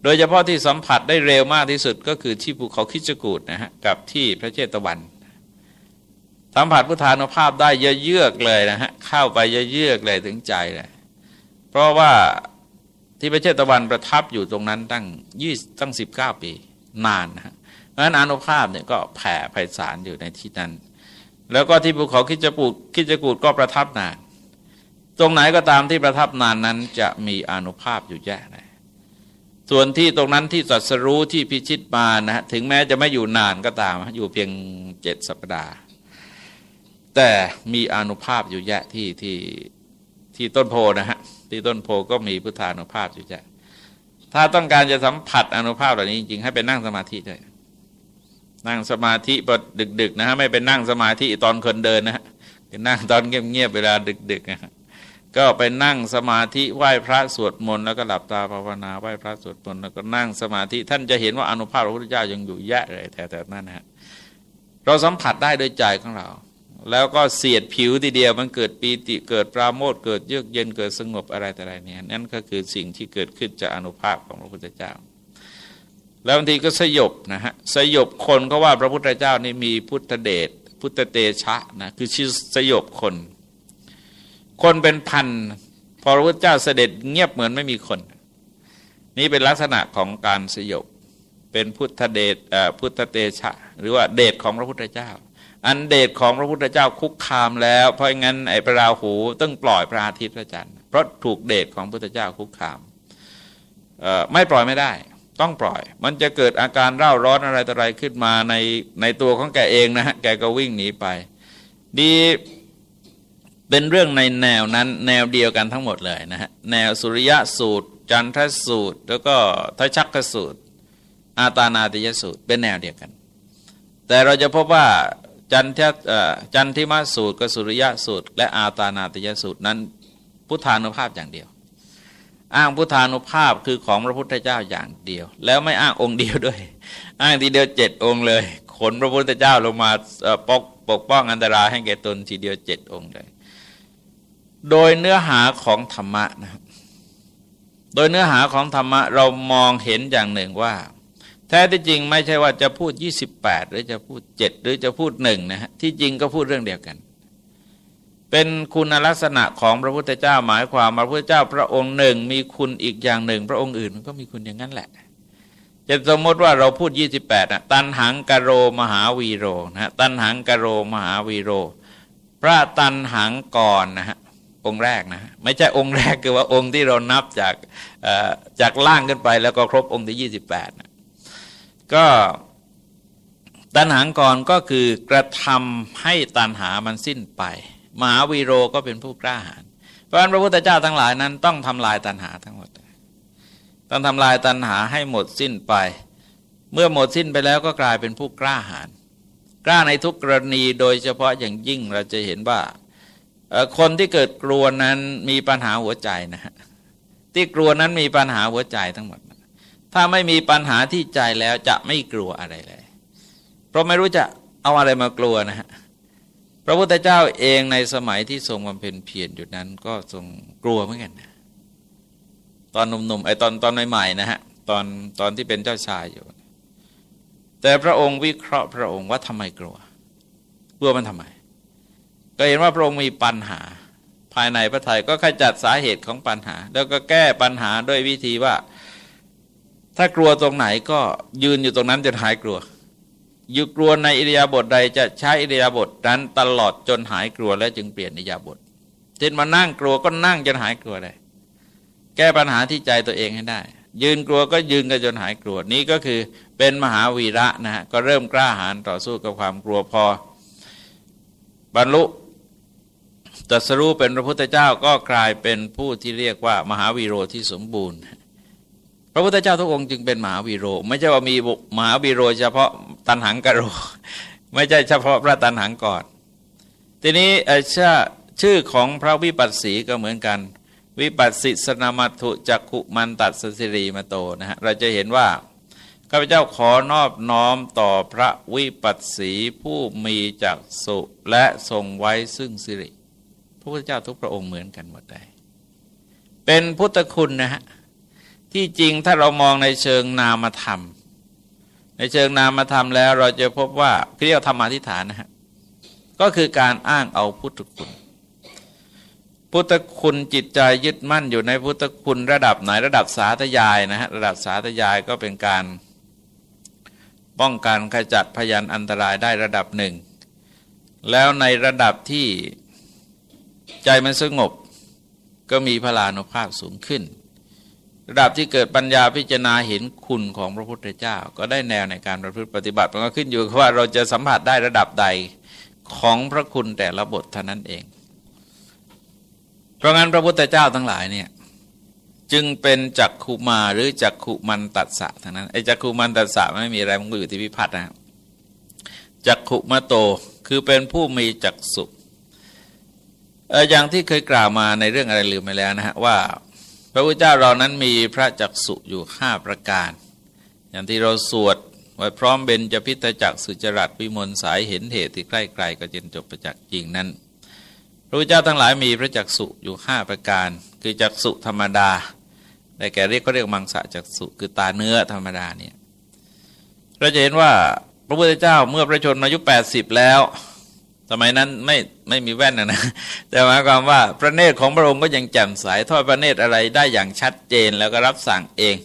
โดยเฉพาะที่สัมผัสได้เร็วมากที่สุดก็คือที่ภูเขาคิจกูดนะฮะกับที่พระเจตวัน สัมผัสพุทธานุภาพได้เยอะเยือกเลยนะฮะเข้าไปเยอะเยือกเลยถึงใจเลยเพราะว่าที่พระเชตวันประทับอยู่ตรงนั้นตั้งยี่ตั้งสิบเก้าปีนานนะฮะเพราะฉะนั้นอนุภาพเนี่ยก็แผ่ไพศาลอยู่ในที่นั้น แล้วก็ที่ภูเขาคิจกูดคิจกูดก็ประทับนาน ตรงไหนก็ตามที่ประทับนานนั้นจะมีอนุภาพอยู่แย่เลยส่วนที่ตรงนั้นที่สัสรู้ที่พิชิตมานะถึงแม้จะไม่อยู่นานก็ตาม อยู่เพียงเจ็ดสัปดาห์ แต่มีอนุภาพอยู่แยะที่ที่ที่ต้นโพนะฮะที่ต้นโพก็มีพุทธานุภาพอยู่แยะถ้าต้องการจะสัมผัสอนุภาพเหล่านี้จริงๆให้ไปนั่งสมาธิด้วยนั่งสมาธิพอดึก ๆ นะฮะไม่ไปนั่งสมาธิตอนคนเดินนะฮะนั่งตอนเงียบๆเวลาดึกๆนะฮะก็ไปนั่งสมาธิไหว้พระสวดมนต์แล้วก็หลับตาภาวนาไหว้พระสวดมนต์แล้วก็นั่งสมาธิท่านจะเห็นว่าอนุภาพพระพุทธเจ้ายังอยู่แยะเลยแต่แต่นั้นนะฮะเราสัมผัสได้โดยใจของเรา แล้วก็เสียดผิวทีเดียวมันเกิดปีติเกิดปราโมทเกิดเยือกเย็นเกิดสงบอะไรแต่อะไรเนี่ยนั่นก็คือสิ่งที่เกิดขึ้นจากอนุภาพของพระพุทธเจ้า แล้วบางทีก็สยบนะฮะสยบคนก็ว่าพระพุทธเจ้านี่มีพุทธเดชพุทธเตชะนะคือชื่อสยบคน คนเป็นพันพอพระพุทธเจ้าเสด็จเงียบเหมือนไม่มีคน นี่เป็นลักษณะของการสยบเป็นพุทธเดชพุทธเตชะ หรือว่าเดชของพระพุทธเจ้า อันเดชของพระพุทธเจ้าคุกคามแล้ว เพราะงั้นไอ้พระราหูต้องปล่อยพระอาทิตย์พระจันทร์เพราะถูกเดชของพระพุทธเจ้าคุกคามไม่ปล่อยไม่ได้ ต้องปล่อย มันจะเกิดอาการเร่าร้อนอะไรต่ออะไรขึ้นมาในในตัวของแกเองนะฮะแกก็วิ่งหนีไป ดีเป็นเรื่องในแนวนั้นแนวเดียวกันทั้งหมดเลยนะฮะแนวสุริยะสูตร จันทสูตร แล้วก็ทชักกสูตร อาตานาติยสูตร เป็นแนวเดียวกัน แต่เราจะพบว่า จันทจันทิมาสูตรกสุริยะสูตร และอาตานาติยสูตรนั้น พุทธานุภาพอย่างเดียว อ้างพุทธานุภาพคือของพระพุทธเจ้าอย่างเดียว แล้วไม่อ้างองค์เดียวด้วย อ้างทีเดียวเจ็ดองค์เลย ขนพระพุทธเจ้าลงมาปกปกป้องอันตรายให้แก่ตนทีเดียวเจ็ดองค์เลย โดยเนื้อหาของธรรมะนะโดยเนื้อหาของธรรมะเรามองเห็นอย่างหนึ่งว่า แท้ที่จริงไม่ใช่ว่าจะพูด 28 หรือจะพูด 7 หรือจะพูดหนึ่งนะฮะที่จริงก็พูดเรื่องเดียวกัน เป็นคุณลักษณะของพระพุทธเจ้าหมายความพระพุทธเจ้าพระองค์หนึ่ง มีคุณอีกอย่างหนึ่ง พระองค์อื่นมันก็มีคุณอย่างนั้นแหละจะสมมติว่าเราพูด 28อะตันหังกโรมหาวีโรนะตันหังกโรมหาวีโร พระตันหังก่อนนะฮะองค์แรกนะไม่ใช่องค์แรกคือว่าองค์ที่เรานับจากจากล่างขึ้นไปแล้วก็ครบองค์ที่ยี่สิบแปดนะ ก็ตันหางกรก็คือกระทำให้ตันหามันสิ้นไป มหาวีโรก็เป็นผู้กล้าหาญเพราะฉะนั้นพระพุทธเจ้าทั้งหลายนั้นต้องทำลายตันหาทั้งหมด ต้องทำลายตันหาให้หมดสิ้นไป เมื่อหมดสิ้นไปแล้วก็กลายเป็นผู้กล้าหาญกล้าในทุกกรณีโดยเฉพาะอย่างยิ่งเราจะเห็นว่าคนที่เกิดกลัวนั้นมีปัญหาหัวใจนะฮะที่กลัวนั้นมีปัญหาหัวใจทั้งหมด ถ้าไม่มีปัญหาที่ใจแล้วจะไม่กลัวอะไรเลย เพราะไม่รู้จะเอาอะไรมากลัวนะฮะพระพุทธเจ้าเองในสมัยที่ทรงบำเพ็ญเพียรอยู่นั้น ก็ทรงกลัวเหมือนกันนะตอนหนุ่มๆไอ้ตอนตอนใหม่ๆนะฮะตอนตอนที่เป็นเจ้าชายอยู่ แต่พระองค์วิเคราะห์พระองค์ว่าทำไมกลัวกลัวมันทำไม ก็เห็นว่าพระองค์มีปัญหา ภายในพระไทยก็ขจัดสาเหตุของปัญหา แล้วก็แก้ปัญหาด้วยวิธีว่า ถ้ากลัวตรงไหนก็ยืนอยู่ตรงนั้นจนหายกลัวอยู่กลัวในอิริยาบถใดจะใช้อิริยาบถนั้นตลอดจนหายกลัวแล้วจึงเปลี่ยนอิริยาบถเช่นมานั่งกลัวก็นั่งจนหายกลัวเลยแก้ปัญหาที่ใจตัวเองให้ได้ ยืนกลัวก็ยืนกันจนหายกลัวนี้ก็คือเป็นมหาวีระนะฮะก็เริ่มกล้าหาญต่อสู้กับความกลัวพอ บรรลุตรัสรู้เป็นพระพุทธเจ้าก็กลายเป็นผู้ที่เรียกว่ามหาวีโรที่สมบูรณ์ พระพุทธเจ้าทุกองค์จึงเป็นมหาวีโร ไม่ใช่ว่ามีมหาวีโร เฉพาะตันหังกโร ไม่ใช่เฉพาะพระตันหังก่อน ทีนี้ชื่อชื่อของพระวิปัสสีก็เหมือนกัน วิปัสสิสนามัตุจักขุมันตัดสสิรีมาโตนะฮะเราจะเห็นว่าข้าพเจ้าขอนอบน้อมต่อพระวิปัสสีผู้มีจักสุและทรงไว้ซึ่งสิริ พระพุทธเจ้าทุกพระองค์เหมือนกันหมดเลยเป็นพุทธคุณนะฮะ ที่จริงถ้าเรามองในเชิงนามธรรม ในเชิงนามธรรมแล้วเราจะพบว่าเรียกธรรมาทิฐานนะฮะก็คือการอ้างเอาพุทธคุณ พุทธคุณจิตใจยึดมั่นอยู่ในพุทธคุณระดับไหนระดับสาธยายนะฮะระดับสาธยายก็เป็นการป้องกันขจัดพยันอันตรายได้ระดับหนึ่ง แล้วในระดับที่ใจมันสงบ ก็มีพลานุภาพสูงขึ้น ระดับที่เกิดปัญญาพิจารณาเห็นคุณของพระพุทธเจ้า ก็ได้แนวในการประพฤติปฏิบัติมันก็ขึ้นอยู่ว่าเราจะสัมผัสได้ระดับใดของพระคุณแต่ละบทเท่านั้นเอง เพราะงั้นพระพุทธเจ้าทั้งหลายเนี่ยจึงเป็นจักขุมาหรือจักขุมันตัดสะทั้งนั้นไอ้จักขุมันตัดสะไม่มีอะไรมันก็อยู่ที่พิพัฒน์นะจักขุมาโตคือเป็นผู้มีจักสุอย่างที่เคยกล่าวมาในเรื่องอะไรลืมไปแล้วนะฮะว่า พระพุทธเจ้าเรานั้นมีพระจักสุอยู่ห้าประการ อย่างที่เราสวดไว้พร้อมเบญจพิตจักสุจรัตวิมลสายเห็นเหตุที่ใกล้ไกลก็จนจบประจักษ์จริงนั้น พระพุทธเจ้าทั้งหลายมีพระจักสุอยู่ห้าประการ คือจักสุธรรมดาแต่แกเรียกเขาเรียกมังสะจักสุคือตาเนื้อธรรมดาเนี่ยเราจะเห็นว่าพระพุทธเจ้าเมื่อประชนอายุ80 แล้ว สมัยนั้นไม่ไม่มีแว่นนะนะแต่หมายความว่าพระเนตรของพระองค์ก็ยังแจ่มใสทอดพระเนตรอะไรได้อย่างชัดเจนแล้วก็รับสั่งเอง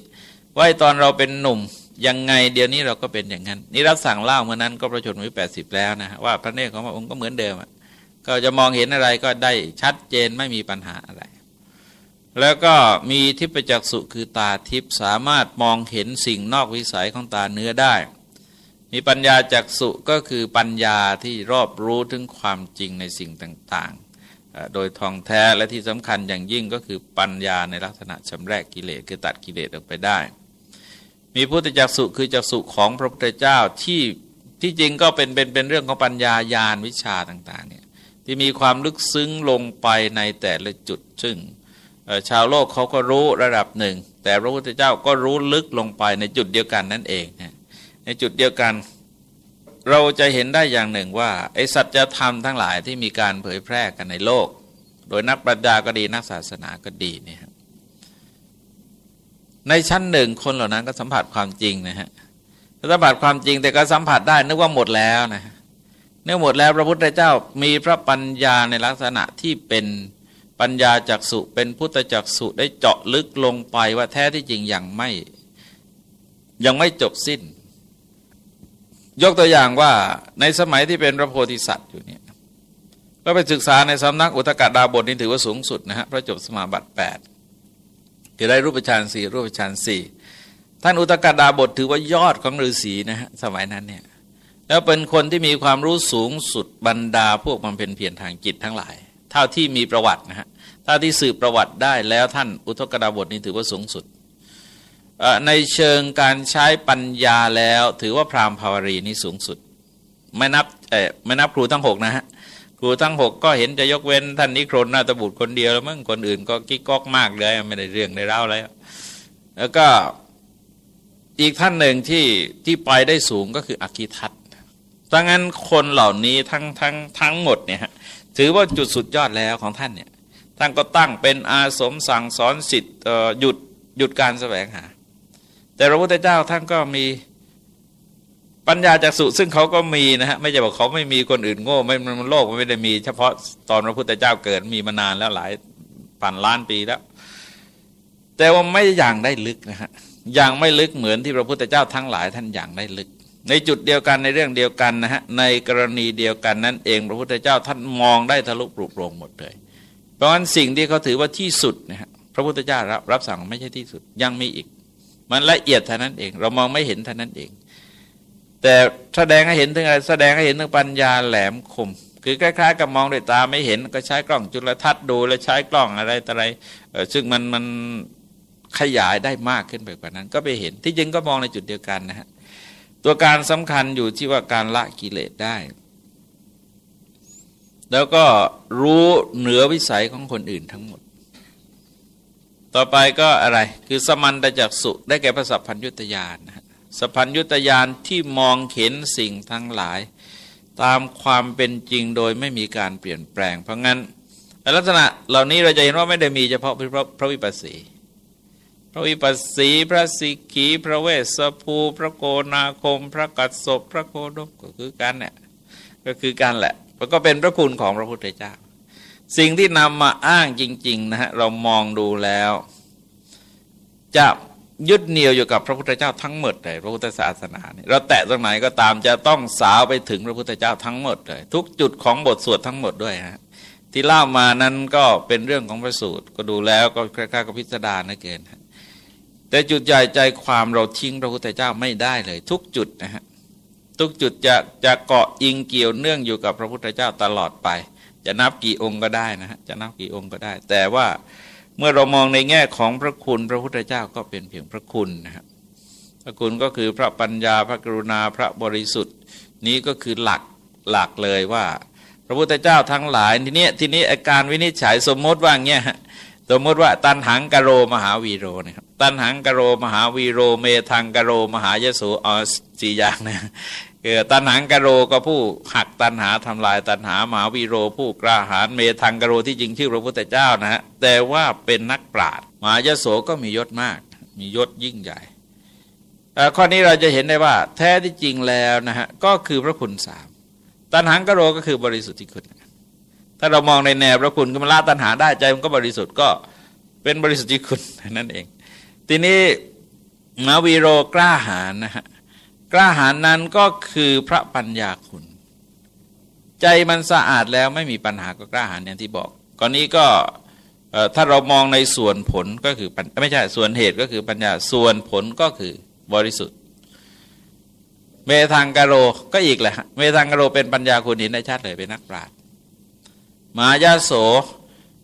ว่าตอนเราเป็นหนุ่มยังไงเดี๋ยวนี้เราก็เป็นอย่างนั้น นี่รับสั่งเล่าเมื่อนั้นก็ประชนอายุแปดสิบแล้วนะว่าพระเนตรของพระองค์ก็เหมือนเดิมก็จะมองเห็นอะไรก็ได้ชัดเจนไม่มีปัญหาอะไร แล้วก็มีทิพจักษุคือตาทิพสามารถมองเห็นสิ่งนอกวิสัยของตาเนื้อได้ มีปัญญาจักสุก็คือปัญญาที่รอบรู้ถึงความจริงในสิ่งต่างๆ โดยทองแท้และที่สำคัญอย่างยิ่งก็คือปัญญาในลักษณะชำแรกกิเลสคือตัดกิเลสออกไปได้ มีพุทธจักสุคือจักสุของพระพุทธเจ้าที่ที่จริงก็เป็นเป็นเป็นเรื่องของปัญญาญาณวิชาต่างๆเนี่ยที่มีความลึกซึ้งลงไปในแต่ละจุดซึ่งชาวโลกเขาก็รู้ระดับหนึ่ง แต่พระพุทธเจ้าก็รู้ลึกลงไปในจุดเดียวกันนั่นเองนะ ในจุดเดียวกัน เราจะเห็นได้อย่างหนึ่งว่าไอสัจธรรมทั้งหลายที่มีการเผยแพร่กันในโลก โดยนักปรัชญาก็ดีนักศาสนาก็ดีเนี่ยในชั้นหนึ่งคนเหล่านั้นก็สัมผัสความจริงนะฮะสัมผัสความจริงแต่ก็สัมผัสได้นึกว่าหมดแล้วนะเนื่อหมดแล้วพระพุทธเจ้ามีพระปัญญาในลักษณะที่เป็นปัญญาจักสุเป็นพุทธจักสุได้เจาะลึกลงไปว่าแท้ที่จริงยังไม่ยังไม่จบสิ้น ยกตัวอย่างว่าในสมัยที่เป็นพระโพธิสัตว์อยู่เนี่ยก็ไปศึกษาในสำนักอุตกดาบทนี่ถือว่าสูงสุดนะฮะพระจบสมาบัติ8คือได้รูปฌานสี่รูปฌานสี่ท่านอุตกดาบทถือว่ายอดของฤาษีนะฮะสมัยนั้นเนี่ยแล้วเป็นคนที่มีความรู้สูงสุดบรรดาพวกมันเป็นเพียรทางจิตทั้งหลาย เท่าที่มีประวัตินะฮะเท่าที่สืบประวัติได้แล้วท่านอุตกดาบทนี่ถือว่าสูงสุด ในเชิงการใช้ปัญญาแล้ว ถือว่าพราหมณ์ภาวรีนี่สูงสุด ไม่นับเออไม่นับครูทั้งหกนะฮะครูทั้งหกก็เห็นจะยกเว้นท่านนิครนนาตบุตรคนเดียวแล้วมั้งคนอื่นก็กิ๊กก๊อกมากเลยไม่ได้เรื่องได้เล่าแล้วแล้วก็อีกท่านหนึ่งที่ที่ไปได้สูงก็คืออคิทัตดังนั้นคนเหล่านี้ทั้งทั้งทั้งหมดเนี่ยถือว่าจุดสุดยอดแล้วของท่านเนี่ยท่านก็ตั้งเป็นอาสมสั่งสอนสิทธิ์หยุดหยุดการแสวงหา แต่พระพุทธเจ้าท่านก็มีปัญญาจากสุซึ่งเขาก็มีนะฮะไม่ใช่บอกเขาไม่มีคนอื่นโง่ไม่มันโลกมันไม่ได้มี เฉพาะตอนพระพุทธเจ้าเกิดมีมานานแล้วหลายพันล้านปีแล้ว แต่ว่าไม่อย่างได้ลึกนะฮะอย่างไม่ลึกเหมือนที่พระพุทธเจ้าทั้งหลายท่านอย่างได้ลึก ในจุดเดียวกันในเรื่องเดียวกันนะฮะในกรณีเดียวกันนั้นเอง พระพุทธเจ้าท่านมองได้ทะลุปลุกโปร่งหมดเลย เพราะฉะนั้นสิ่งที่เขาถือว่าที่สุดนะฮะพระพุทธเจ้ารับรับสั่งไม่ใช่ที่สุดยังมีอีก มันละเอียดเท่านั้นเอง เรามองไม่เห็นเท่านั้นเอง แต่แสดงให้เห็นถึงอะไรแสดงให้เห็นถึงปัญญาแหลมคม คือคล้าย ๆ กับมองด้วยตาไม่เห็นก็ใช้กล้องจุลทรรศน์ดูแล้วใช้กล้องอะไรต่ออะไรซึ่งมันมันขยายได้มากขึ้นไปกว่านั้น ก็ไปเห็นที่จริงก็มองในจุดเดียวกันนะฮะตัวการสำคัญอยู่ที่ว่าการละกิเลสได้ แล้วก็รู้เหนือวิสัยของคนอื่นทั้งหมด ต่อไปก็อะไรคือสมันตจักสุได้แก่พระสัพพัญยุตยานนะสัพพัญยุตยานที่มองเห็นสิ่งทั้งหลาย ตามความเป็นจริงโดยไม่มีการเปลี่ยนแปลง เพราะงั้นลักษณะเหล่านี้เราจะเห็นว่าไม่ได้มีเฉพาะพระพระวิปัสสี พระวิปัสสีพระสิกีพระเวสสภูพระโกนาคม พระกัสสปพระโคดมก็คือการเนี่ยก็คือการแหละแล้วก็เป็นพระคุณของพระพุทธเจ้า สิ่งที่นำมาอ้างจริงๆนะฮะเรามองดูแล้ว จะยึดเหนี่ยวอยู่กับพระพุทธเจ้าทั้งหมดเลยพระพุทธศาสนาเนี่ยเราแตะตรงไหนก็ตามจะต้องสาวไปถึงพระพุทธเจ้าทั้งหมดเลย ทุกจุดของบทสวดทั้งหมดด้วยฮะที่เล่ามานั้นก็เป็นเรื่องของพระสูตรก็ดูแล้วก็คล้ายๆกับพิสดารนะเกินแต่จุดใหญ่ใจความเราทิ้งพระพุทธเจ้าไม่ได้เลย ทุกจุดนะฮะทุกจุดจะจะเกาะอิงเกี่ยวเนื่องอยู่กับพระพุทธเจ้าตลอดไป จะนับกี่องค์ก็ได้นะฮะจะนับกี่องค์ก็ได้ แต่ว่าเมื่อเรามองในแง่ของพระคุณพระพุทธเจ้าก็เป็นเพียงพระคุณนะครับพระคุณก็คือพระปัญญาพระกรุณาพระบริสุทธิ์ นี้ก็คือหลักหลักเลยว่า พระพุทธเจ้าทั้งหลายทีนี้ทีนี้อาการวินิจฉัยสมมติว่าเงี้ยสมมติว่าตันหังกโรมหาวีโรนะครับตันหังกโรมหาวีโร เมทังกโรมหายโสอสี่อย่างนะ คือตันหังกโรก็ผู้หักตันหาทำลายตันหามหาวีโรผู้กล้าหาญเมทังกโรที่จริงชื่อพระพุทธเจ้านะฮะแต่ว่าเป็นนักปราชญ์มหายโสก็มียศมาก มียศยิ่งใหญ่ข้อนี้เราจะเห็นได้ว่า แท้ที่จริงแล้วนะฮะก็คือพระคุณสามตันหังกโรก็คือบริสุทธิ์ที่คุณถ้าเรามองในแนวพระคุณก็มันละตัณหาได้ใจมันก็บริสุทธิ์ก็เป็นบริสุทธิ์ที่คุณนั่นเอง ทีนี้มาวีโรกล้าหาญนะฮะ กล้าหาญนั้นก็คือพระปัญญาคุณ ใจมันสะอาดแล้วไม่มีปัญหาก็กล้าหาญอย่างที่บอกก่อนนี้ก็ถ้าเรามองในส่วนผลก็คือไม่ใช่ส่วนเหตุก็คือปัญญาส่วนผลก็คือบริสุทธิ์ เมธังกโรก็อีกแหละเมธังกโรเป็นปัญญาคุณเห็นได้ชัดเลยเป็นนักปราชญ์มายาโส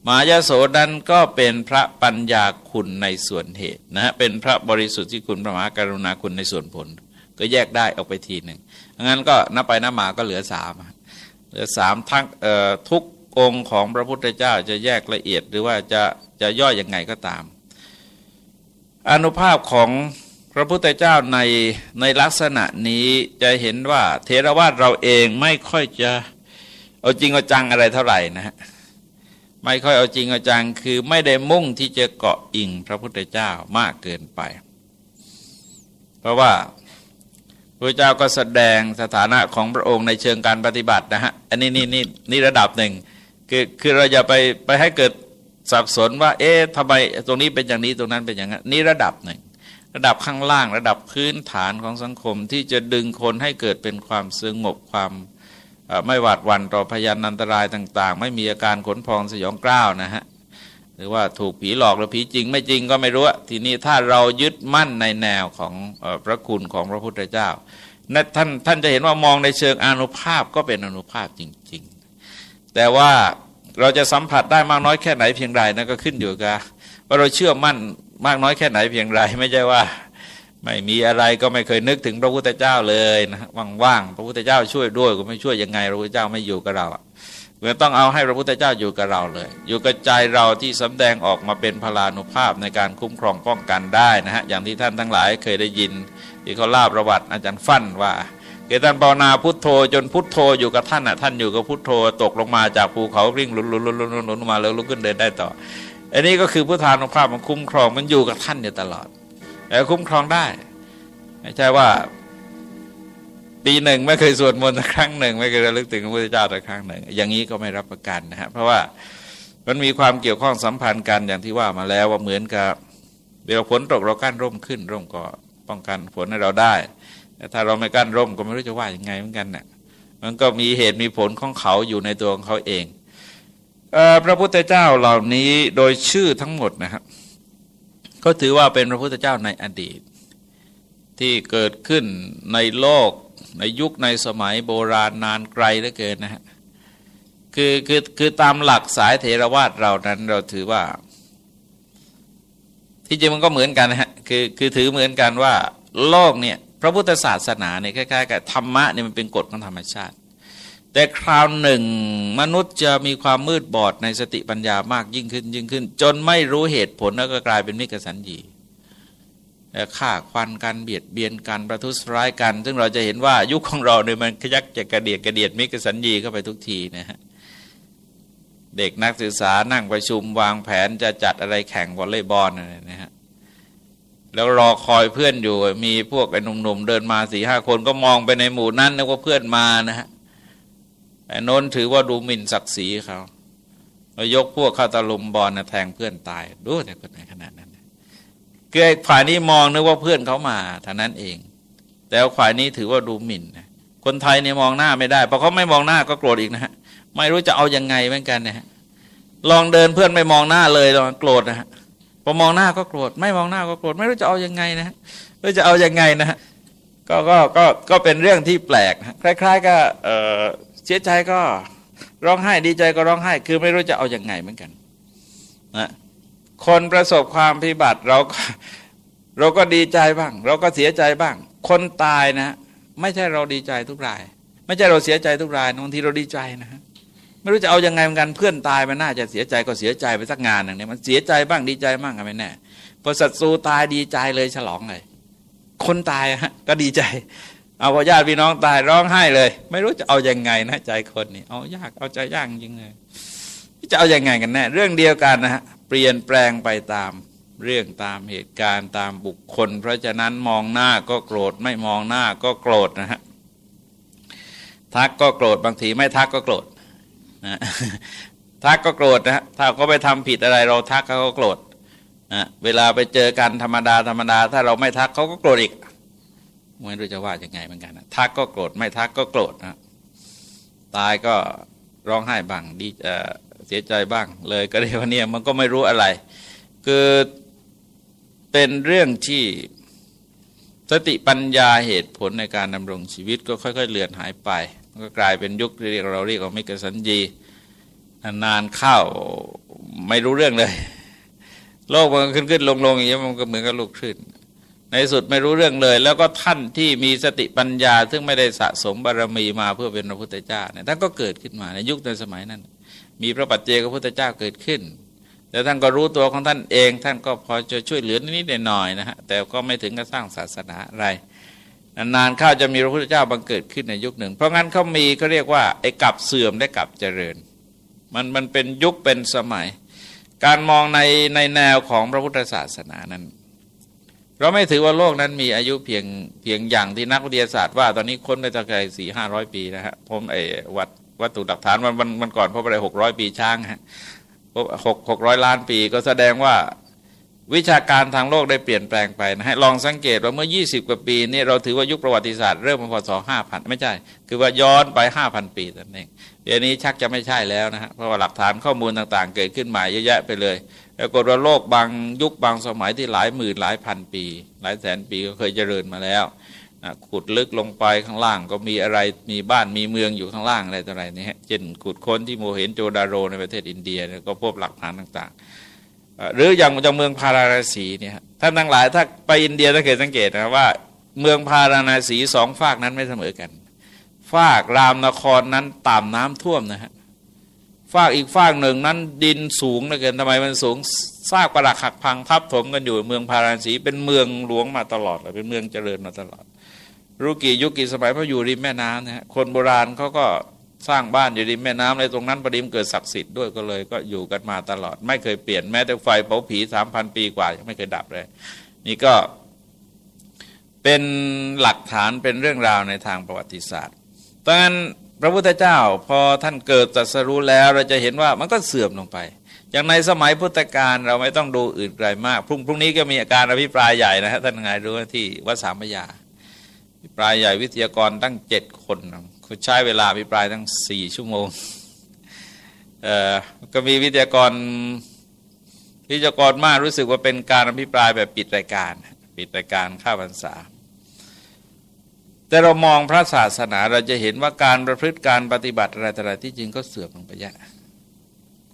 มายาโสนั้นก็เป็นพระปัญญาคุณในส่วนเหตุนะฮะเป็นพระบริสุทธิ์ที่คุณพระมหากรุณาคุณในส่วนผล ก็แยกได้ออกไปทีหนึ่งงั้นก็นับไปนับมาก็เหลือสามเหลือสามทั้งทุกองค์ของพระพุทธเจ้าจะแยกละเอียดหรือว่าจะจะย่อยยังไงก็ตาม อนุภาพของพระพุทธเจ้าในในลักษณะนี้จะเห็นว่าเทรวาสเราเองไม่ค่อยจะเอาจริงเอาจังอะไรเท่าไหร่นะฮะไม่ค่อยเอาจริงเอาจังคือไม่ได้มุ่งที่จะเกาะอิงพระพุทธเจ้ามากเกินไป เพราะว่า พระเจ้าก็แสดงสถานะของพระองค์ในเชิงการปฏิบัตินะฮะอันนี้นี่นี่นี่ระดับหนึ่งคือคือเราอย่าไปไปให้เกิดสับสนว่า เอ๊ะทำไมตรงนี้เป็นอย่างนี้ตรงนั้นเป็นอย่างนั้นนี่ระดับหนึ่ง ระดับข้างล่างระดับพื้นฐานของสังคมที่จะดึงคนให้เกิดเป็นความสงบความไม่หวาดหวั่นต่อพยานอันตรายต่าง ๆ ไม่มีอาการขนพองสยองกล้าวนะฮะ หรือว่าถูกผีหลอกหรือผีจริงไม่จริงก็ไม่รู้ทีนี้ถ้าเรายึดมั่นในแนวของพระคุณของพระพุทธเจ้าท่านท่านจะเห็นว่ามองในเชิงอนุภาพก็เป็นอนุภาพจริง ๆ แต่ว่าเราจะสัมผัสได้มากน้อยแค่ไหนเพียงไรนั่นก็ขึ้นอยู่กับว่าเราเชื่อมั่นมากน้อยแค่ไหนเพียงไรไม่ใช่ว่าไม่มีอะไรก็ไม่เคยนึกถึงพระพุทธเจ้าเลยนะว่างๆพระพุทธเจ้าช่วยด้วยก็ไม่ช่วยยังไงพระพุทธเจ้าไม่อยู่กับเรา เมื่อต้องเอาให้พระพุทธเจ้าอยู่กับเราเลย อยู่กับใจเราที่สำแดงออกมาเป็นพลานุภาพในการคุ้มครองป้องกันได้นะฮะอย่างที่ท่านทั้งหลายเคยได้ยิน ที่เขาล่าประวัติอาจารย์ฟั่นว่าเกตันปานาพุทโธจนพุทโธอยู่กับท่านอะท่านอยู่กับพุทโธตกลงมาจากภูเขาริ่งลุนลุนลุนลุนลุนมาแล้วลุกขึ้นเดินได้ต่อ อันนี้ก็คือพุทธานุภาพมันคุ้มครองมันอยู่กับท่านอยู่ตลอดแต่คุ้มครองได้ไม่ใช่ว่า ปีหนึ่งไม่เคยสวดมนต์สักครั้งหนึ่ง ไม่เคยระลึกถึงพระพุทธเจ้าสักครั้งหนึ่ง อย่างนี้ก็ไม่รับประกันนะฮะเพราะว่ามันมีความเกี่ยวข้องสัมพันธ์กันอย่างที่ว่ามาแล้วว่าเหมือนกับเวลาฝนตกเรากั้นร่มขึ้น ร่มก็ป้องกันฝนให้เราได้แต่ถ้าเราไม่กั้นร่มก็ไม่รู้จะว่ายังไงเหมือนกันเนะ่ยมันก็มีเหตุมีผลของเขาอยู่ในตัวของเขาเองพระพุทธเจ้าเหล่านี้โดยชื่อทั้งหมดนะครับก็ถือว่าเป็นพระพุทธเจ้าในอดีต ที่เกิดขึ้นในโลก ในยุคในสมัยโบราณนานไกลเหลือเกินนะฮะคือคือคือตามหลักสายเทรวาสเรานั้นเราถือว่า ที่จริงมันก็เหมือนกันนะฮะคือคือถือเหมือนกันว่า โลกเนี่ยพระพุทธศาสนาเนี่ยคล้ายๆกับธรรมะเนี่ยมันเป็นกฎของธรรมชาติ แต่คราวหนึ่งมนุษย์จะมีความมืดบอดในสติปัญญามากยิ่งขึ้นยิ่งขึ้น จนไม่รู้เหตุผลแล้วก็กลายเป็นมิคสัญญี ฆ่าฟันกันเบียดเบียนกันประทุษร้ายกัน ซึ่งเราจะเห็นว่ายุคของเราเนี่ยมันขยักจะกระเดียดกระเดียดมิคสัญญีเข้าไปทุกทีนะฮะเด็กนักศึกษานั่งประชุมวางแผนจะจัดอะไรแข่งวอลเลย์บอลอะไรนะฮะแล้วรอคอยเพื่อนอยู่มีพวกไอ้หนุ่มๆเดินมาสี่ห้าคนก็มองไปในหมู่นั้นนึกว่าเพื่อนมานะฮะแต่นนถือว่าดูหมิ่นศักดิ์ศรีเขาเรายกพวกข้าตะลุมบอลนะแทงเพื่อนตายดูแต่คนไหนขนาดนั้น คือไอ้ฝ่ายนี้มองนึกว่าเพื่อนเขามาเท่านั้นเอง แต่ฝ่ายนี้ถือว่าดูหมิ่นนะคนไทยเนี่ยมองหน้าไม่ได้พอเขาไม่มองหน้าก็โกรธอีกนะฮะไม่รู้จะเอาอยัางไงเหมือนกันนะฮะลองเดินเพื่อนไม่มองหน้าเลยลองโกรธนะฮะพอมองหน้าก็โกรธไม่มองหน้าก็โกรธไม่รู้จะเอายังไงนะไม่รู้จะเอายังไงนะฮะก็ก็ก็ก็เป็นเรื่องที่แปลกคล้ายๆก็เเสียใจก็ร้องไห้ดีใจก็ร้องไห้ คือไม่รู้จะเอาอยัางไงเหมือนกันนะ คนประสบความพิบัติเราก็เราก็ดีใจบ้าง เราก็เสียใจบ้าง คนตายนะ ไม่ใช่เราดีใจทุกราย ไม่ใช่เราเสียใจทุกรายบางทีเราดีใจนะฮะไม่รู้จะเอาอยัางไงเหมือนกันเพื่อนตายมันน่าจะเสียใจก็เสียใจไปสักงานหนึ่งเนี่ยมันเสียใจบ้างดีใจบ้างก็ไม่แน่พอศัตรูตายดีใจเลยฉลองเลยคนตายฮะก็ดีใจ เอาพอญาติพี่น้องตายร้องไห้เลย ไม่รู้จะเอาอยัางไงนะใจคนนี่เอายากเอาใจยากจริงเลยจะเอาอยัางไงกันแน่เรื่องเดียวกันนะฮะ เปลี่ยนแปลงไปตามเรื่องตามเหตุการณ์ตามบุคคล เพราะฉะนั้นมองหน้าก็โกรธไม่มองหน้าก็โกรธนะฮะทักก็โกรธบางทีไม่ทักก็โกรธนะทักก็โกรธนะถ้าเขาไปทำผิดอะไรเราทักเขาก็โกรธนะเวลาไปเจอกันธรรมดาธรรมดา ถ้าเราไม่ทักเขาก็โกรธอีกไม่รู้จะว่ายังไงเหมือนกันนะทักก็โกรธไม่ทักก็โกรธนะตายก็ร้องไห้บ้างดีเเสียใจบ้าง เลยก็เรียกว่าเนี่ยมันก็ไม่รู้อะไร คือเป็นเรื่องที่สติปัญญาเหตุผลในการดำรงชีวิตก็ค่อย ๆ เลือนหายไป มันก็กลายเป็นยุคเรียกเราเรียกว่ามิกสัญญีนานเข้าไม่รู้เรื่องเลย โลกมันขึ้นขึ้นลงลงอย่างนี้มันก็เหมือนกับลูกคลื่นในสุดไม่รู้เรื่องเลย แล้วก็ท่านที่มีสติปัญญา ซึ่งไม่ได้สะสมบารมีมาเพื่อเป็นพระพุทธเจ้าเนี่ยท่านก็เกิดขึ้นมาในยุคในสมัยนั้น มีพระปัจเจกพระพุทธเจ้าเกิดขึ้น แต่ท่านก็รู้ตัวของท่านเอง ท่านก็พอจะช่วยเหลือนิดหน่อยนะฮะแต่ก็ไม่ถึงกับสร้างศาสนาอะไรนานๆข้าวจะมีพระพุทธเจ้าบังเกิดขึ้นในยุคหนึ่ง เพราะงั้นเขามีเขาเรียกว่าไอ้กับเสื่อมได้กับเจริญ มันมันเป็นยุคเป็นสมัย การมองในในแนวของพระพุทธศาสนานั้น เราไม่ถือว่าโลกนั้นมีอายุเพียงเพียงอย่างที่นักวิทยาศาสตร์ว่า ตอนนี้ค้นไปตะไคร่สี่ห้าร้อยปีนะฮะผมไอ้วัด วัตถุหลักฐานมันมันมันก่อนพบอะไรหกร้อยปีช้างฮะหกหกร้อยล้านปีก็แสดงว่าวิชาการทางโลกได้เปลี่ยนแปลงไปนะฮะลองสังเกตว่าเมื่อ 20 กว่าปีนี่เราถือว่ายุคประวัติศาสตร์เริ่มมาพศ5,000 ไม่ใช่ คือว่าย้อนไป 5,000 ปีนั่นเองเดี๋ยวนี้ชักจะไม่ใช่แล้วนะฮะเพราะว่าหลักฐานข้อมูลต่างๆ เกิดขึ้นใหม่เยอะแยะไปเลยแล้วกฏว่าโลกบางยุคบางสมัยที่หลายหมื่นหลายพันปี หลายแสนปีก็เคยเจริญมาแล้ว ขุดลึกลงไปข้างล่างก็มีอะไรมีบ้านมีเมืองอยู่ข้างล่างอะไรต่ออะไรนี่ฮะเช่นขุดค้นที่โมเห็นโจดาโรในประเทศอินเดียก็พบหลักฐานต่างๆ หรืออย่างจากเมืองพาราณสีเนี่ยท่านทั้งหลายถ้าไปอินเดียถ้าเคยสังเกตนะว่า เมืองพาราณสีสองฝากนั้นไม่เสมอกันฝากรามนครนั้นต่ำน้ำท่วมนะฮะฝากอีกฝากหนึ่งนั้นดินสูงเหลือเกินทำไมมันสูงซากปรักหักพังทับถมกันอยู่เมืองพาราณสีเป็นเมืองหลวงมาตลอดเลยเป็นเมืองเจริญมาตลอด รู้กี่ยุคกี่สมัยเพราะอยู่ริมแม่น้ำนะฮะคนโบราณเขาก็สร้างบ้านอยู่ริมแม่น้ำในตรงนั้นประดิมเกิดศักดิ์สิทธิ์ด้วยก็เลยก็อยู่กันมาตลอด ไม่เคยเปลี่ยนแม้แต่ไฟเผาผีสามพันปีกว่ายังไม่เคยดับเลย นี่ก็เป็นหลักฐานเป็นเรื่องราวในทางประวัติศาสตร์ตอนนั้นพระพุทธเจ้าพอท่านเกิดตรัสรู้แล้วเราจะเห็นว่ามันก็เสื่อมลงไป อย่างในสมัยพุทธกาลเราไม่ต้องดูอื่นไกลมาก พรุ่งพรุ่งนี้ก็มีอาการอภิปรายใหญ่นะฮะท่านไงรู้ที่วัดสามพยา ปลายใหญ่วิทยากรตั้งเจ็ดคนคุณใช้เวลาพิปรายตั้งสี่ชั่วโมงเอ่อก็มีวิทยากรวิทยากรมากรู้สึกว่าเป็นการอภิปรายแบบปิดรายการ ปิดรายการข้าพรรษา แต่เรามองพระศาสนาเราจะเห็นว่าการประพฤติการปฏิบัติอะไรต่างๆที่จริงก็เสื่อมลงไปเยอะ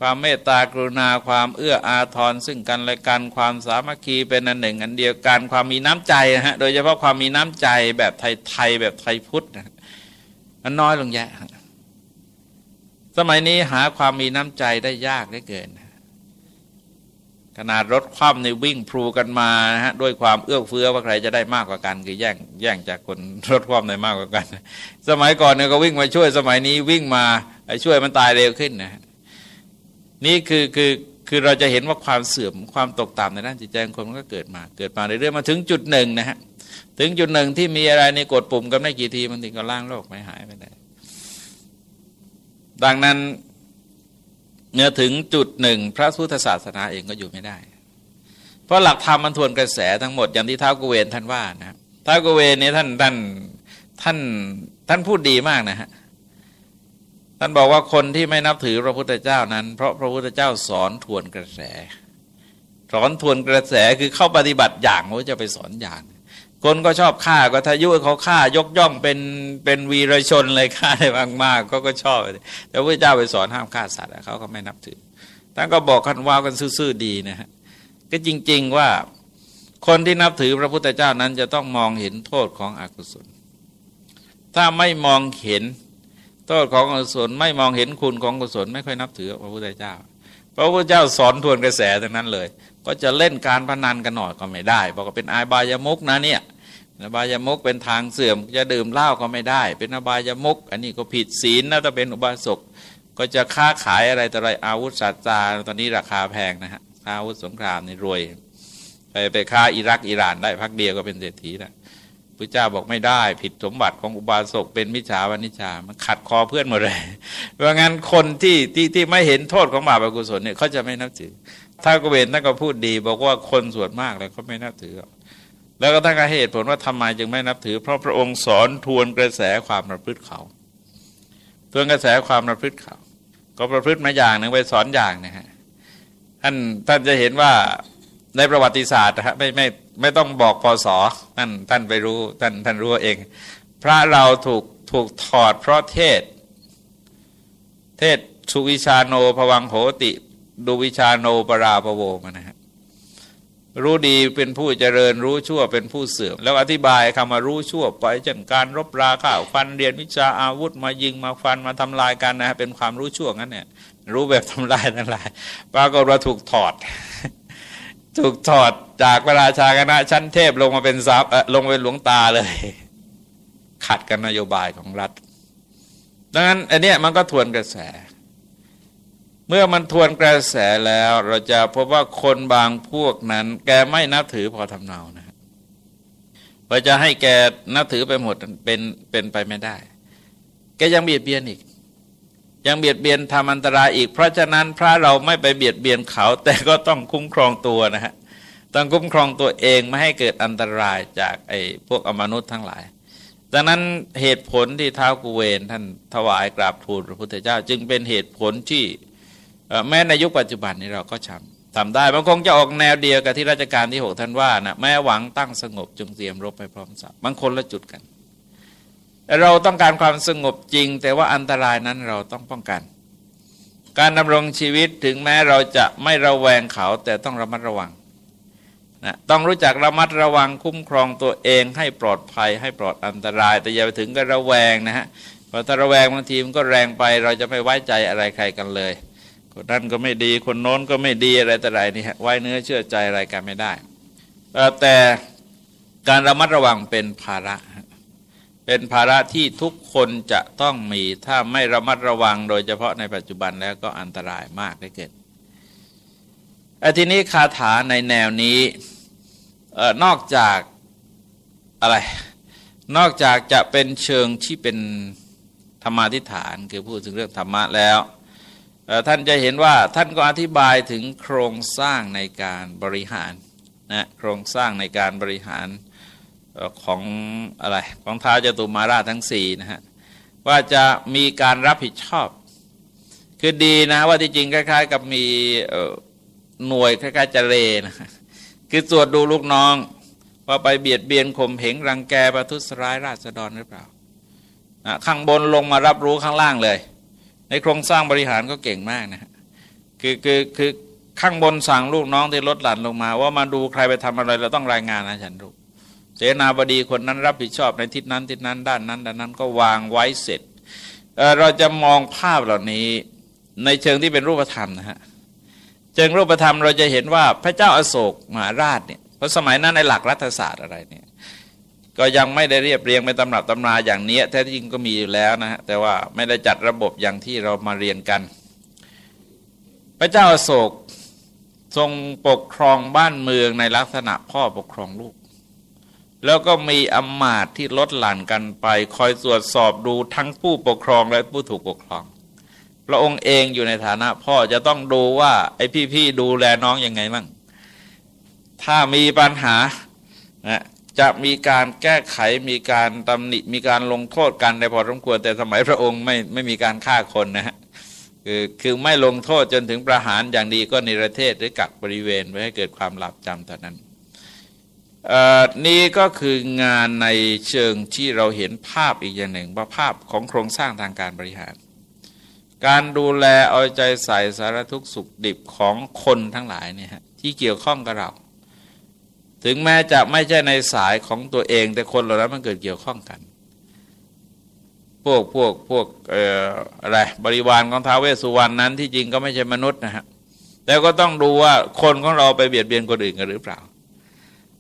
ความเมตตากรุณาความเอื้ออาทรซึ่งกันและกันความสามัคคีเป็นอันหนึ่ง อันเดียวกันความมีน้ำใจนะฮะโดยเฉพาะความมีน้ำใจแบบไทยๆแบบไทยพุทธนะมันน้อยลงแยะ สมัยนี้หาความมีน้ำใจได้ยากได้เกิน ขนาดรถคว่ำในวิ่งพลูกันมาฮะด้วยความเอื้อเฟื้อว่าใครจะได้มากกว่ากัน คือแย่งแย่งจากคนรถคว่ำในมากกว่ากัน สมัยก่อนเนี่ยก็วิ่งมาช่วยสมัยนี้วิ่งมาช่วยมันตายเร็วขึ้นนะ นี่คือคือคือเราจะเห็นว่าความเสื่อมความตกต่ำในด้านจิตใจของคนมันก็เกิดมา เกิดมาเรื่อยๆมาถึงจุดหนึ่งนะฮะถึงจุดหนึ่งที่มีอะไรในกดปุ่มกันไม่กี่ทีมันถึงก็ล่างโลกไม่หายไปได้ดังนั้นเมื่อถึงจุดหนึ่งพระพุทธศาสนาเองก็อยู่ไม่ได้ เพราะหลักธรรมมันทวนกระแสทั้งหมดอย่างที่ท้าวกเวนท่านว่านะท้าวกเวนนี่ท่านท่านท่านท่านพูดดีมากนะฮะ ท่านบอกว่าคนที่ไม่นับถือพระพุทธเจ้านั้น เพราะพระพุทธเจ้าสอนทวนกระแส สอนทวนกระแสคือเข้าปฏิบัติอย่างว่าจะไปสอนอย่าง คนก็ชอบฆ่าก็ทายุเขาฆ่ายกย่องเป็นเป็นวีรชนเลยฆ่าได้มากๆก็ก็ชอบ แต่พระเจ้าไปสอนห้ามฆ่าสัตว์เขาก็ไม่นับถือท่านก็บอกกันว่ากันซื่อๆดีนะฮะก็จริง ๆว่าคนที่นับถือพระพุทธเจ้านั้นจะต้องมองเห็นโทษของอกุศล ถ้าไม่มองเห็น ทษของอกุศลไม่มองเห็นคุณของกุศลไม่ค่อยนับถือพระพุทธเจ้า พระพุทธเจ้าสอนทวนกระแสทั้งนั้นเลย ก็จะเล่นการพนันกันหน่อยก็ไม่ได้บอกว่าเป็นอาบายมุกนะเนี่ยอบายมุกเป็นทางเสื่อมจะดื่มเหล้าก็ไม่ได้ เป็นอบายมุก อันนี้ก็ผิดศีลนะถ้าเป็นอุบาสกก็จะค้าขายอะไรต่ออะไรอาวุธสัตว์จาตอนนี้ราคาแพงนะฮะอาวุธสงครามนี่รวย ไปไปค้าอิรักอิหร่านได้พักเดียวก็เป็นเศรษฐีแล้ว พระเจ้าบอกไม่ได้ ผิดสมบัติของอุบาสกเป็นมิจฉาวานิชา มันขัดคอเพื่อนหมดเลย เพราะงั้นคนที่ที่ที่ไม่เห็นโทษของบาปอกุศลเนี่ยเขาจะไม่นับถือ ถ้ากเวนท่านก็พูดดี บอกว่าคนส่วนมากเลยเขาไม่นับถือ แล้วก็ท่านก็เหตุผลว่าทำไมจึงไม่นับถือ เพราะพระองค์สอนทวนกระแสความประพฤติเขาทวนกระแสความประพฤติเขา ก็ประพฤติมาอย่างหนึ่งไปสอนอย่างนะฮะท่านท่านจะเห็นว่าในประวัติศาสตร์นะฮะไม่ไม่ ไม่ต้องบอกพศท่านท่านไปรู้ท่านท่านรู้เอง พระเราถูกถูกถอดเพราะเทศ เทศสุวิชาโนภวังโหติ ดูวิชาโนปราปโวมานะฮะรู้ดีเป็นผู้เจริญรู้ชั่วเป็นผู้เสื่อม แล้วอธิบายคำว่ารู้ชั่วไปเช่นการรบราข่าวฟันเรียนวิชาอาวุธมายิงมาฟันมาทำลายกันนะเป็นความรู้ชั่วงั้นเนี่ยรู้แบบทำลายทำลาย ปรากฏว่าถูกถอด ถูกถอดจากพระราชาคณะชั้นเทพลงมาเป็นซับลงเป็นหลวงตาเลย ขัดกันนโยบายของรัฐ ดังนั้นอันเนี้ยมันก็ทวนกระแส เมื่อมันทวนกระแสแล้วเราจะพบว่าคนบางพวกนั้น แกไม่นับถือพอทำเนานะพอจะให้แกนับถือไปหมดเป็นเป็นไปไม่ได้ แกยังเบียดเบียนอีก ยังเบียดเบียนทำอันตรายอีก เพราะฉะนั้นพระเราไม่ไปเบียดเบียนเขา แต่ก็ต้องคุ้มครองตัวนะฮะต้องคุ้มครองตัวเองไม่ให้เกิดอันตรายจากไอ้พวกอมนุษย์ทั้งหลายดังนั้นเหตุผลที่ท้าวกุเวนท่านถวายกราบทูลพระพุทธเจ้า จึงเป็นเหตุผลที่แม้ในยุคปัจจุบันนี้เราก็ทำทำได้มันคงจะออกแนวเดียวกับที่ราชการที่หกท่านว่านะแม้หวังตั้งสงบจงเตรียมรบไปพร้อมสับบางคนละจุดกัน เราต้องการความสงบจริง แต่ว่าอันตรายนั้นเราต้องป้องกัน การดำรงชีวิตถึงแม้เราจะไม่ระแวงเขาแต่ต้องระมัดระวังนะต้องรู้จักระมัดระวังคุ้มครองตัวเองให้ปลอดภัยให้ปลอดอันตราย แต่อย่าไปถึงกับระแวงนะฮะพอถ้าระแวงบางทีมันก็แรงไป เราจะไม่ไว้ใจอะไรใครกันเลยคนนั้นก็ไม่ดีคนโน้นก็ไม่ดีอะไรแต่ไรนี่ไว้เนื้อเชื่อใจอะไรกันไม่ได้แต่การระมัดระวังเป็นภาระ เป็นภาระที่ทุกคนจะต้องมีถ้าไม่ระมัดระวังโดยเฉพาะในปัจจุบันแล้วก็อันตรายมากได้เกิดไอ้ทีนี้คาถาในแนวนี้นอกจากอะไร นอกจากจะเป็นเชิงที่เป็นธรรมาทิฐานคือพูดถึงเรื่องธรรมะแล้วท่านจะเห็นว่าท่านก็อธิบายถึงโครงสร้างในการบริหารนะโครงสร้างในการบริหาร ของอะไรของท้าวจตุมาราชทั้งสี่นะฮะว่าจะมีการรับผิดชอบ คือดีนะว่าที่จริงคล้ายๆ กับมีหน่วยคล้ายๆจะเลนะคือตรวจดูลูกน้อง ว่าไปเบียดเบียนข่มเหงรังแกประทุษร้ายราษฎรหรือเปล่าข้างบนลงมารับรู้ข้างล่างเลย ในโครงสร้างบริหารก็เก่งมากนะคือคือคือข้างบนสั่งลูกน้องที่ลดหลั่นลงมา ว่ามาดูใครไปทำอะไรเราต้องรายงานนะฉันรู้ เสนาบดีคนนั้นรับผิดชอบในทิศนั้นทิศนั้นด้านนั้นด้านนั้นก็วางไว้เสร็จเเราจะมองภาพเหล่านี้ในเชิงที่เป็นรูปธรรมนะฮะเชิงรูปธรรมเราจะเห็นว่าพระเจ้าอาโศกมหาราชเนี่ยเพราะสมัยนั้นในหลักรัฐศาสตร์อะไรเนี่ยก็ยังไม่ได้เรียบเรียงเป็นตำรับตำราอย่างนี้แท้จริงก็มีอยู่แล้วนะฮะแต่ว่าไม่ได้จัดระบบอย่างที่เรามาเรียนกัน พระเจ้าอาโศกทรงปกครองบ้านเมืองในลักษณะพ่อปกครองลูก แล้วก็มีอำมาตย์ที่ลดหลั่นกันไป คอยตรวจสอบดูทั้งผู้ปกครองและผู้ถูกปกครอง พระองค์เองอยู่ในฐานะพ่อจะต้องดูว่าไอ้พี่ๆดูแลน้องยังไงมั่งถ้ามีปัญหานะจะมีการแก้ไขมีการตำหนิมีการลงโทษกันในพอสมควร แต่สมัยพระองค์ไม่ไม่มีการฆ่าคนนะฮะคือคือไม่ลงโทษจนถึงประหารอย่างดีก็ในประเทศหรือกักบริเวณไว้ให้เกิดความหลับจำเท่านั้น นี่ก็คืองานในเชิงที่เราเห็นภาพอีกอย่างหนึ่งว่าภาพของโครงสร้างทางการบริหาร การดูแลเอาใจใส่สารทุกสุขดิบของคนทั้งหลายเนี่ยที่เกี่ยวข้องกับเรา ถึงแม้จะไม่ใช่ในสายของตัวเอง แต่คนเหล่านั้นมันเกิดเกี่ยวข้องกัน พวกพวกพวกอออะไรบริวารของท้าวเวสสุวรรณนั้นที่จริงก็ไม่ใช่มนุษย์นะฮะแต่ก็ต้องดูว่าคนของเราไปเบียดเบียนคนอื่นกันหรือเปล่า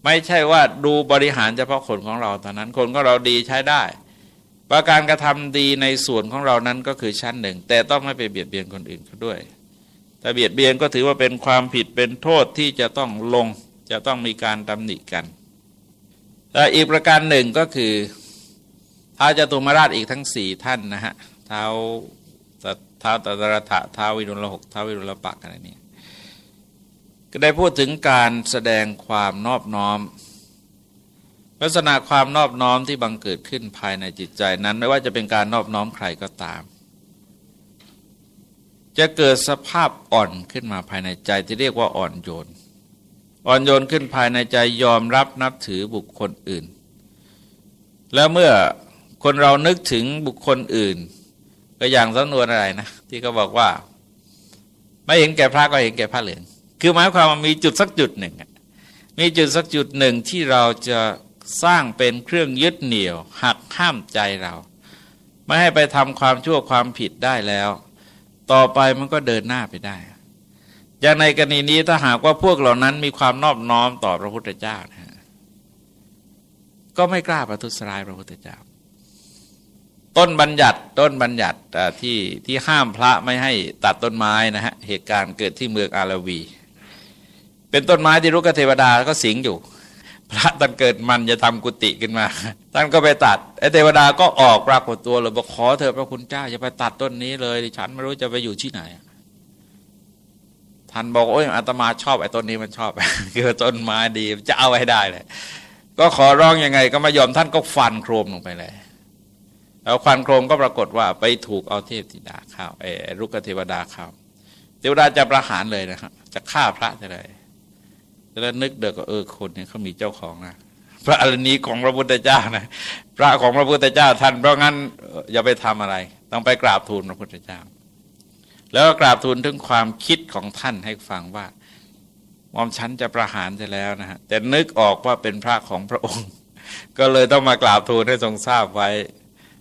ไม่ใช่ว่าดูบริหารเฉพาะคนของเราตอนนั้นคนของเราดีใช้ได้ ประการกระทำดีในส่วนของเรานั้นก็คือชั้นหนึ่ง แต่ต้องไม่ไปเบียดเบียนคนอื่นเขาด้วยถ้าเบียดเบียนก็ถือว่าเป็นความผิดเป็นโทษที่จะต้องลงจะต้องมีการตำหนิกันแต่อีกประการหนึ่งก็คือท้าจตุมราชอีกทั้งสี่ท่านนะฮะเท้าเท้าตตระถะเท้าวิรุณหกเท้าวิรุณปักอะไรนี่ ก็ได้พูดถึงการแสดงความนอบน้อม ลักษณะความนอบน้อมที่บังเกิดขึ้นภายในจิตใจนั้น ไม่ว่าจะเป็นการนอบน้อมใครก็ตาม จะเกิดสภาพอ่อนขึ้นมาภายในใจที่เรียกว่าอ่อนโยน อ่อนโยนขึ้นภายในใจยอมรับนับถือบุคคลอื่น แล้วเมื่อคนเรานึกถึงบุคคลอื่น ก็อย่างสำนวนอะไรนะ ที่เขาบอกว่า ไม่เห็นแก่พระก็เห็นแก่พระเหลือง คือหมายความว่ามีจุดสักจุดหนึ่ง มีจุดสักจุดหนึ่งที่เราจะสร้างเป็นเครื่องยึดเหนี่ยว หักห้ามใจเรา ไม่ให้ไปทำความชั่วความผิดได้แล้ว ต่อไปมันก็เดินหน้าไปได้อย่างในกรณีนี้ถ้าหากว่าพวกเหล่านั้นมีความนอบน้อมต่อพระพุทธเจ้านะก็ไม่กล้าประทุษร้ายพระพุทธเจ้า ต้นบัญญัติต้นบัญญัติที่ที่ห้ามพระไม่ให้ตัดต้นไม้นะฮะเหตุการณ์เกิดที่เมืองอาราวี เป็นต้นไม้ที่รุกเทวดาก็สิงอยู่ พระท่านเกิดมันจะทำกุฏิขึ้นมาท่านก็ไปตัดไอ้เทวดาก็ออกปรากฏตัวเลยบอกขอเธอพระคุณเจ้าอย่าไปตัดต้นนี้เลยฉันไม่รู้จะไปอยู่ที่ไหนท่านบอกโอ้ยอาตมาชอบไอ้ต้นนี้มันชอบคือต้นไม้ดีจะเอาไว้ได้เลยก็ขอร้องยังไงก็มายอมท่านก็ฟันโครมลงไปเลยแล้วควันโครมก็ปรากฏว่าไปถูกเอาเทพธิดาเข้าไอ้รุกเทวดาเข้าเทวดาจะประหารเลยนะครับจะฆ่าพระเลย แล้วนึกเด็กก็เออคนนี้เขามีเจ้าของนะพระอรณีของพระพุทธเจ้านะพระของพระพุทธเจ้าท่านเพราะงั้นอย่าไปทำอะไร ต้องไปกราบทูลพระพุทธเจ้า แล้วก็กราบทูลถึงความคิดของท่านให้ฟังว่ามอมฉันจะประหารจะแล้วนะฮะแต่นึกออกว่าเป็นพระของพระองค์ ก็เลยต้องมากราบทูลให้ทรงทราบไว้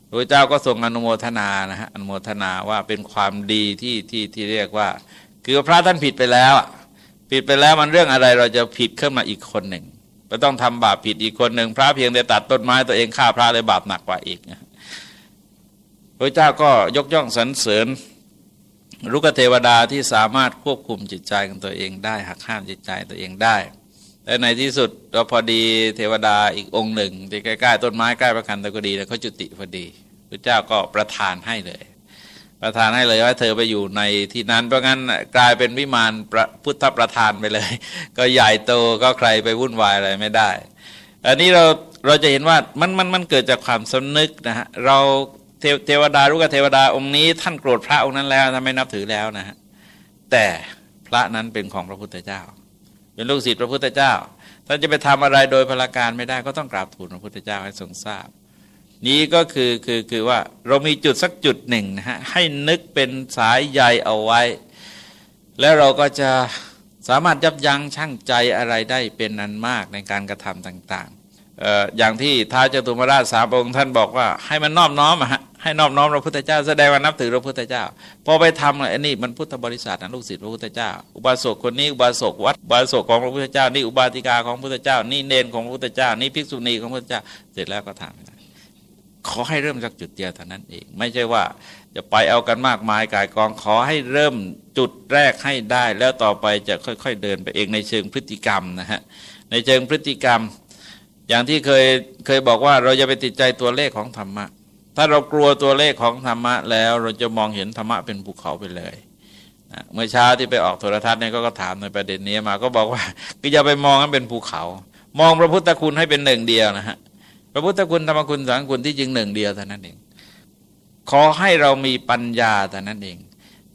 พระเจ้าก็ทรงอนุโมทนานะฮะอนุโมทนาว่าเป็นความดีที่ที่ที่เรียกว่า คือพระท่านผิดไปแล้ว ผิดไปแล้วมันเรื่องอะไรเราจะผิดขึ้นมาอีกคนหนึ่งก็ต้องทำบาปผิดอีกคนหนึ่งพระเพียงแต่ตัดต้นไม้ตัวเองฆ่าพระเลยบาปหนักกว่าอีกพระเจ้าก็ยกย่องสรรเสริญรุกเทวดาที่สามารถควบคุมจิตใจของตัวเองได้หักห้ามจิตใจตัวเองได้และในที่สุดเราพอดีเทวดาอีกองค์หนึ่งที่ใกล้ๆต้นไม้ใกล้ประคันตะกดีแล้วเขาจุติพอดีพระเจ้าก็ประทานให้เลย ประทานให้เลยว่าเธอไปอยู่ในที่นั้น เพราะงั้นกลายเป็นวิมานพุทธประธานไปเลย ก็ใหญ่โตก็ใครไปวุ่นวายอะไรไม่ได้ อันนี้เราเราจะเห็นว่ามันมันมันเกิดจากความสำนึกนะฮะเราเทวดารู้กับเทวดาองค์นี้ ท่านโกรธพระองค์นั้นแล้วท่านไม่นับถือแล้วนะฮะแต่พระนั้นเป็นของพระพุทธเจ้า เป็นลูกศิษย์พระพุทธเจ้าท่านจะไปทำอะไรโดยพลาการไม่ได้ก็ต้องกราบทูลพระพุทธเจ้าให้ทรงทราบ นี้ก็คือคือคือว่าเรามีจุดสักจุดหนึ่งนะฮะให้นึกเป็นสายใยเอาไว้ แล้วเราก็จะสามารถยับยั้งชั่งใจอะไรได้เป็นนันมากในการกระทำต่างๆอย่างที่ท้าจตุมราชสามองค์ท่านบอกว่า ให้มันนอบน้อมอะฮะให้นอบน้อมพระพุทธเจ้าแสดงว่านับถือพระพุทธเจ้า พอไปทำอันนี้มันพุทธบริษัทนะลูกศิษย์พระพุทธเจ้า อุบาสกคนนี้อุบาสกวัดอุบาสกของพระพุทธเจ้านี่อุบาติกาของพระพุทธเจ้า นี่เนนของพระพุทธเจ้า นี่ภิกษุณีของพระพุทธเจ้า เสร็จแล้วก็ทำ ขอให้เริ่มจากจุดเดียวเท่านั้นเอง ไม่ใช่ว่าจะไปเอากันมากมายกายกองขอให้เริ่มจุดแรกให้ได้ แล้วต่อไปจะค่อย ๆ เดินไปเองในเชิงพฤติกรรมนะฮะในเชิงพฤติกรรม อย่างที่เคยเคยบอกว่าเราจะไปติดใจตัวเลขของธรรมะ ถ้าเรากลัวตัวเลขของธรรมะ แล้วเราจะมองเห็นธรรมะเป็นภูเขาไปเลยเมื่อเช้าที่ไปออกโทรทัศน์เนี่ยก็ถามในประเด็นนี้มาก็บอกว่าก็อย่าไปมองมันเป็นภูเขา มองพระพุทธคุณให้เป็นหนึ่งเดียวนะฮะ พระพุทธคุณธรรมคุณสังคุณที่จริงหนึ่งเดียวเท่านั้นเอง ขอให้เรามีปัญญาแต่นั้นเอง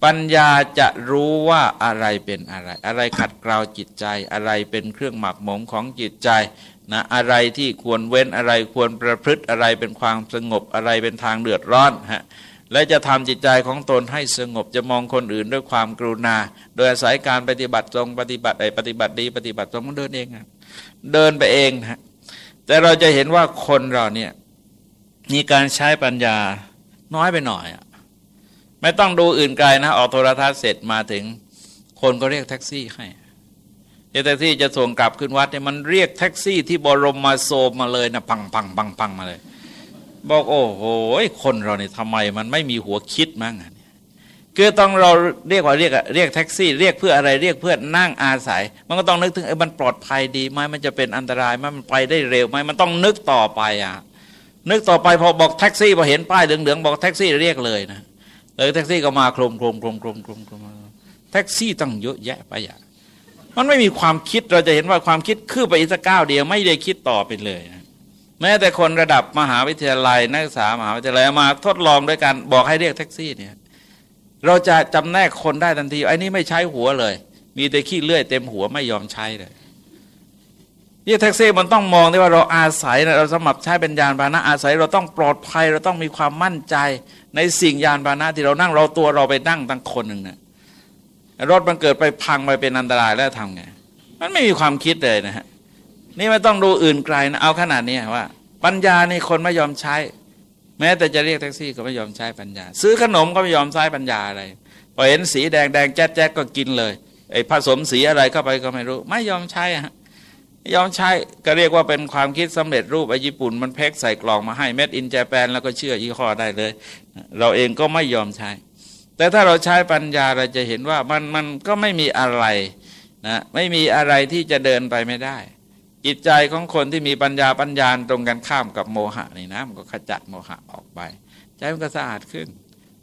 ปัญญาจะรู้ว่าอะไรเป็นอะไร อะไรขัดเกลาจิตใจ อะไรเป็นเครื่องหมักหมมของจิตใจนะอะไรที่ควรเว้นอะไรควรประพฤติอะไรเป็นความสงบอะไรเป็นทางเดือดร้อนฮะและจะทำจิตใจของตนให้สงบจะมองคนอื่นด้วยความกรุณา โดยอาศัยการปฏิบัติตรงปฏิบัติไอปฏิบัติดีปฏิบัติตรงมันเดินเองเดินไปเองฮะ แต่เราจะเห็นว่าคนเราเนี่ยมีการใช้ปัญญาน้อยไปหน่อยอะไม่ต้องดูอื่นไกลนะ ออกโทรทัศน์เสร็จมาถึง คนก็เรียกแท็กซี่ให้แท็กซี่จะส่งกลับขึ้นวัดเนี่ยมันเรียกแท็กซี่ที่บรมมาโซมมาเลยนะพังพังพังพังมาเลย บอกโอ้โหคนเราเนี่ยทำไมมันไม่มีหัวคิดมั้ง คือต้องเราเรียกว่าเรียกเรียกแท็กซี่ เรียกเพื่ออะไรเรียกเพื่อนั่งอาศัย มันก็ต้องนึกถึงเออมันปลอดภัยดีไหมมันจะเป็นอันตรายไหมมันไปได้เร็วไหมมันต้องนึกต่อไปอะนึกต่อไปพอบอกแท็กซี่พอเห็นป้ายเหลืองๆบอกแท็กซี่เรียกเลยนะเลยแท็กซี่ก็มาโครมโครมโครมโครมโครมโครมแท็กซี่ตั้งเยอะแยะไปอะมันไม่มีความคิดเราจะเห็นว่าความคิดคืบไปอีกสักก้าวเดียวไม่ได้คิดต่อไปเลยนะแม้แต่คนระดับมหาวิทยาลัยนักศึกษามหาวิทยาลัยมาทดลองด้วยกันบอกให้เรียกแท็กซี่เนี่ย เราจะจำแนกคนได้ทันทีไอ้นี่ไม่ใช้หัวเลย มีแต่ขี้เลื่อยเต็มหัวไม่ยอมใช้เลยเรียกแท็กซี่มันต้องมองได้ว่าเราอาศัยเราสมัครใช้เป็นยานพาหนะอาศัยเราต้องปลอดภัยเราต้องมีความมั่นใจในสิ่งยานพาหนะที่เรานั่งเราตัวเราไปนั่งตั้งคนหนึ่งเนี่ยรถมันเกิดไปพังไปเป็นอันตรายแล้วทำไงมันไม่มีความคิดเลยนะฮะนี่ไม่ต้องดูอื่นไกลนะเอาขนาดนี้ว่า ปัญญานี่คนไม่ยอมใช้ แม้แต่จะเรียกแท็กซี่ก็ไม่ยอมใช้ปัญญา ซื้อขนมก็ไม่ยอมใช้ปัญญาอะไรพอเห็นสีแดงแดงแจ๊ดแจ๊ดก็กินเลยไอ้ผสมสีอะไรเข้าไปก็ไม่รู้ ไม่ยอมใช้ฮะยอมใช้ก็เรียกว่าเป็นความคิดสำเร็จรูปไอ้ญี่ปุ่นมันแพ็กใส่กล่องมาให้เม็ดอินเจแปนแล้วก็เชื่อยี่ห้อได้เลย เราเองก็ไม่ยอมใช้ แต่ถ้าเราใช้ปัญญาเราจะเห็นว่ามันมันก็ไม่มีอะไรนะไม่มีอะไรที่จะเดินไปไม่ได้ จิตใจของคนที่มีปัญญาปัญญาตรงกันข้ามกับโมหะนี่นะมันก็ขจัดโมหะออกไป ใจมันก็สะอาดขึ้น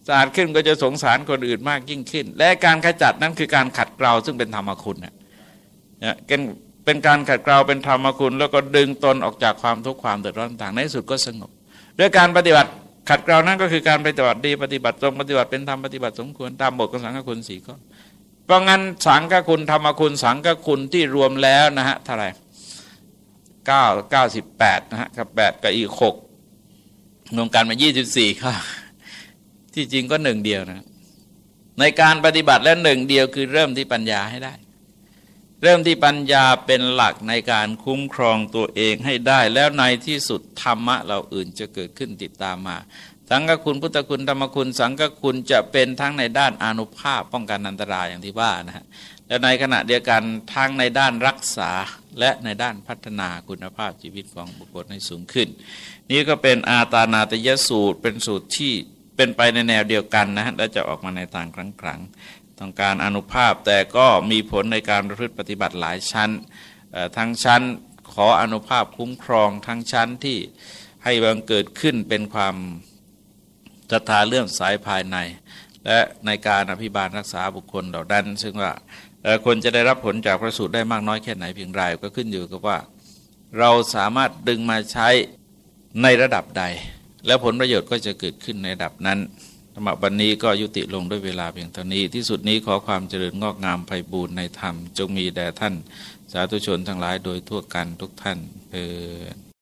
สะอาดขึ้นก็จะสงสารคนอื่นมากยิ่งขึ้น และการขจัดนั้นคือการขัดเกลาซึ่งเป็นธรรมคุณนะเป็นเป็นการขัดเกลาเป็นธรรมคุณ แล้วก็ดึงตนออกจากความทุกข์ความเดือดร้อนต่างในสุดก็สงบ ด้วยการปฏิบัติขัดเกลานั่นก็คือการปฏิบัติดีปฏิบัติตรงปฏิบัติเป็นธรรมปฏิบัติสมควรตามบทของสังฆคุณสี่ข้อเพราะงั้นสังฆคุณธรรมคุณสังฆคุณที่รวมแล้วนะฮะเท่าไหร่ เก้าเก้าสิบแปดนะฮะกับแปดกับอีกหกรวมกันมายี่สิบสี่ข้อที่จริงก็หนึ่งเดียวนะ ในการปฏิบัติแล้วหนึ่งเดียวคือเริ่มที่ปัญญาให้ได้ เริ่มที่ปัญญาเป็นหลักในการคุ้มครองตัวเองให้ได้ แล้วในที่สุดธรรมะเราอื่นจะเกิดขึ้นติดตามมาสังฆคุณพุทธคุณธรรมคุณ สังฆคุณจะเป็นทั้งในด้านอนุภาพป้องกันอันตรายอย่างที่ว่านะฮะ และในขณะเดียวกันทั้งในด้านรักษาและในด้านพัฒนาคุณภาพชีวิตของบุคคลให้สูงขึ้น นี่ก็เป็นอาตานาตยสูตรเป็นสูตรที่เป็นไปในแนวเดียวกันนะและจะออกมาในทางครั้งครั้งต้องการอนุภาพแต่ก็มีผลในการประพฤติปฏิบัติหลายชั้นทั้งชั้นขออนุภาพคุ้มครองทั้งชั้นที่ให้บังเกิดขึ้นเป็นความศรัทธาเรื่องสายภายใน และในการอภิบาลรักษาบุคคลเหล่านั้น ซึ่งว่า คนจะได้รับผลจากพระสูตรได้มากน้อยแค่ไหนเพียงไรก็ขึ้นอยู่กับว่า เราสามารถดึงมาใช้ในระดับใด แล้วผลประโยชน์ก็จะเกิดขึ้นในระดับนั้นธรรมบันนี้ก็ยุติลงด้วยเวลาเพียงเท่านี้ที่สุดนี้ขอความเจริญงอกงามไพบูรณ์ในธรรม จงมีแด่ท่าน สาธุชนทั้งหลายโดยทั่วกันทุกท่านเออ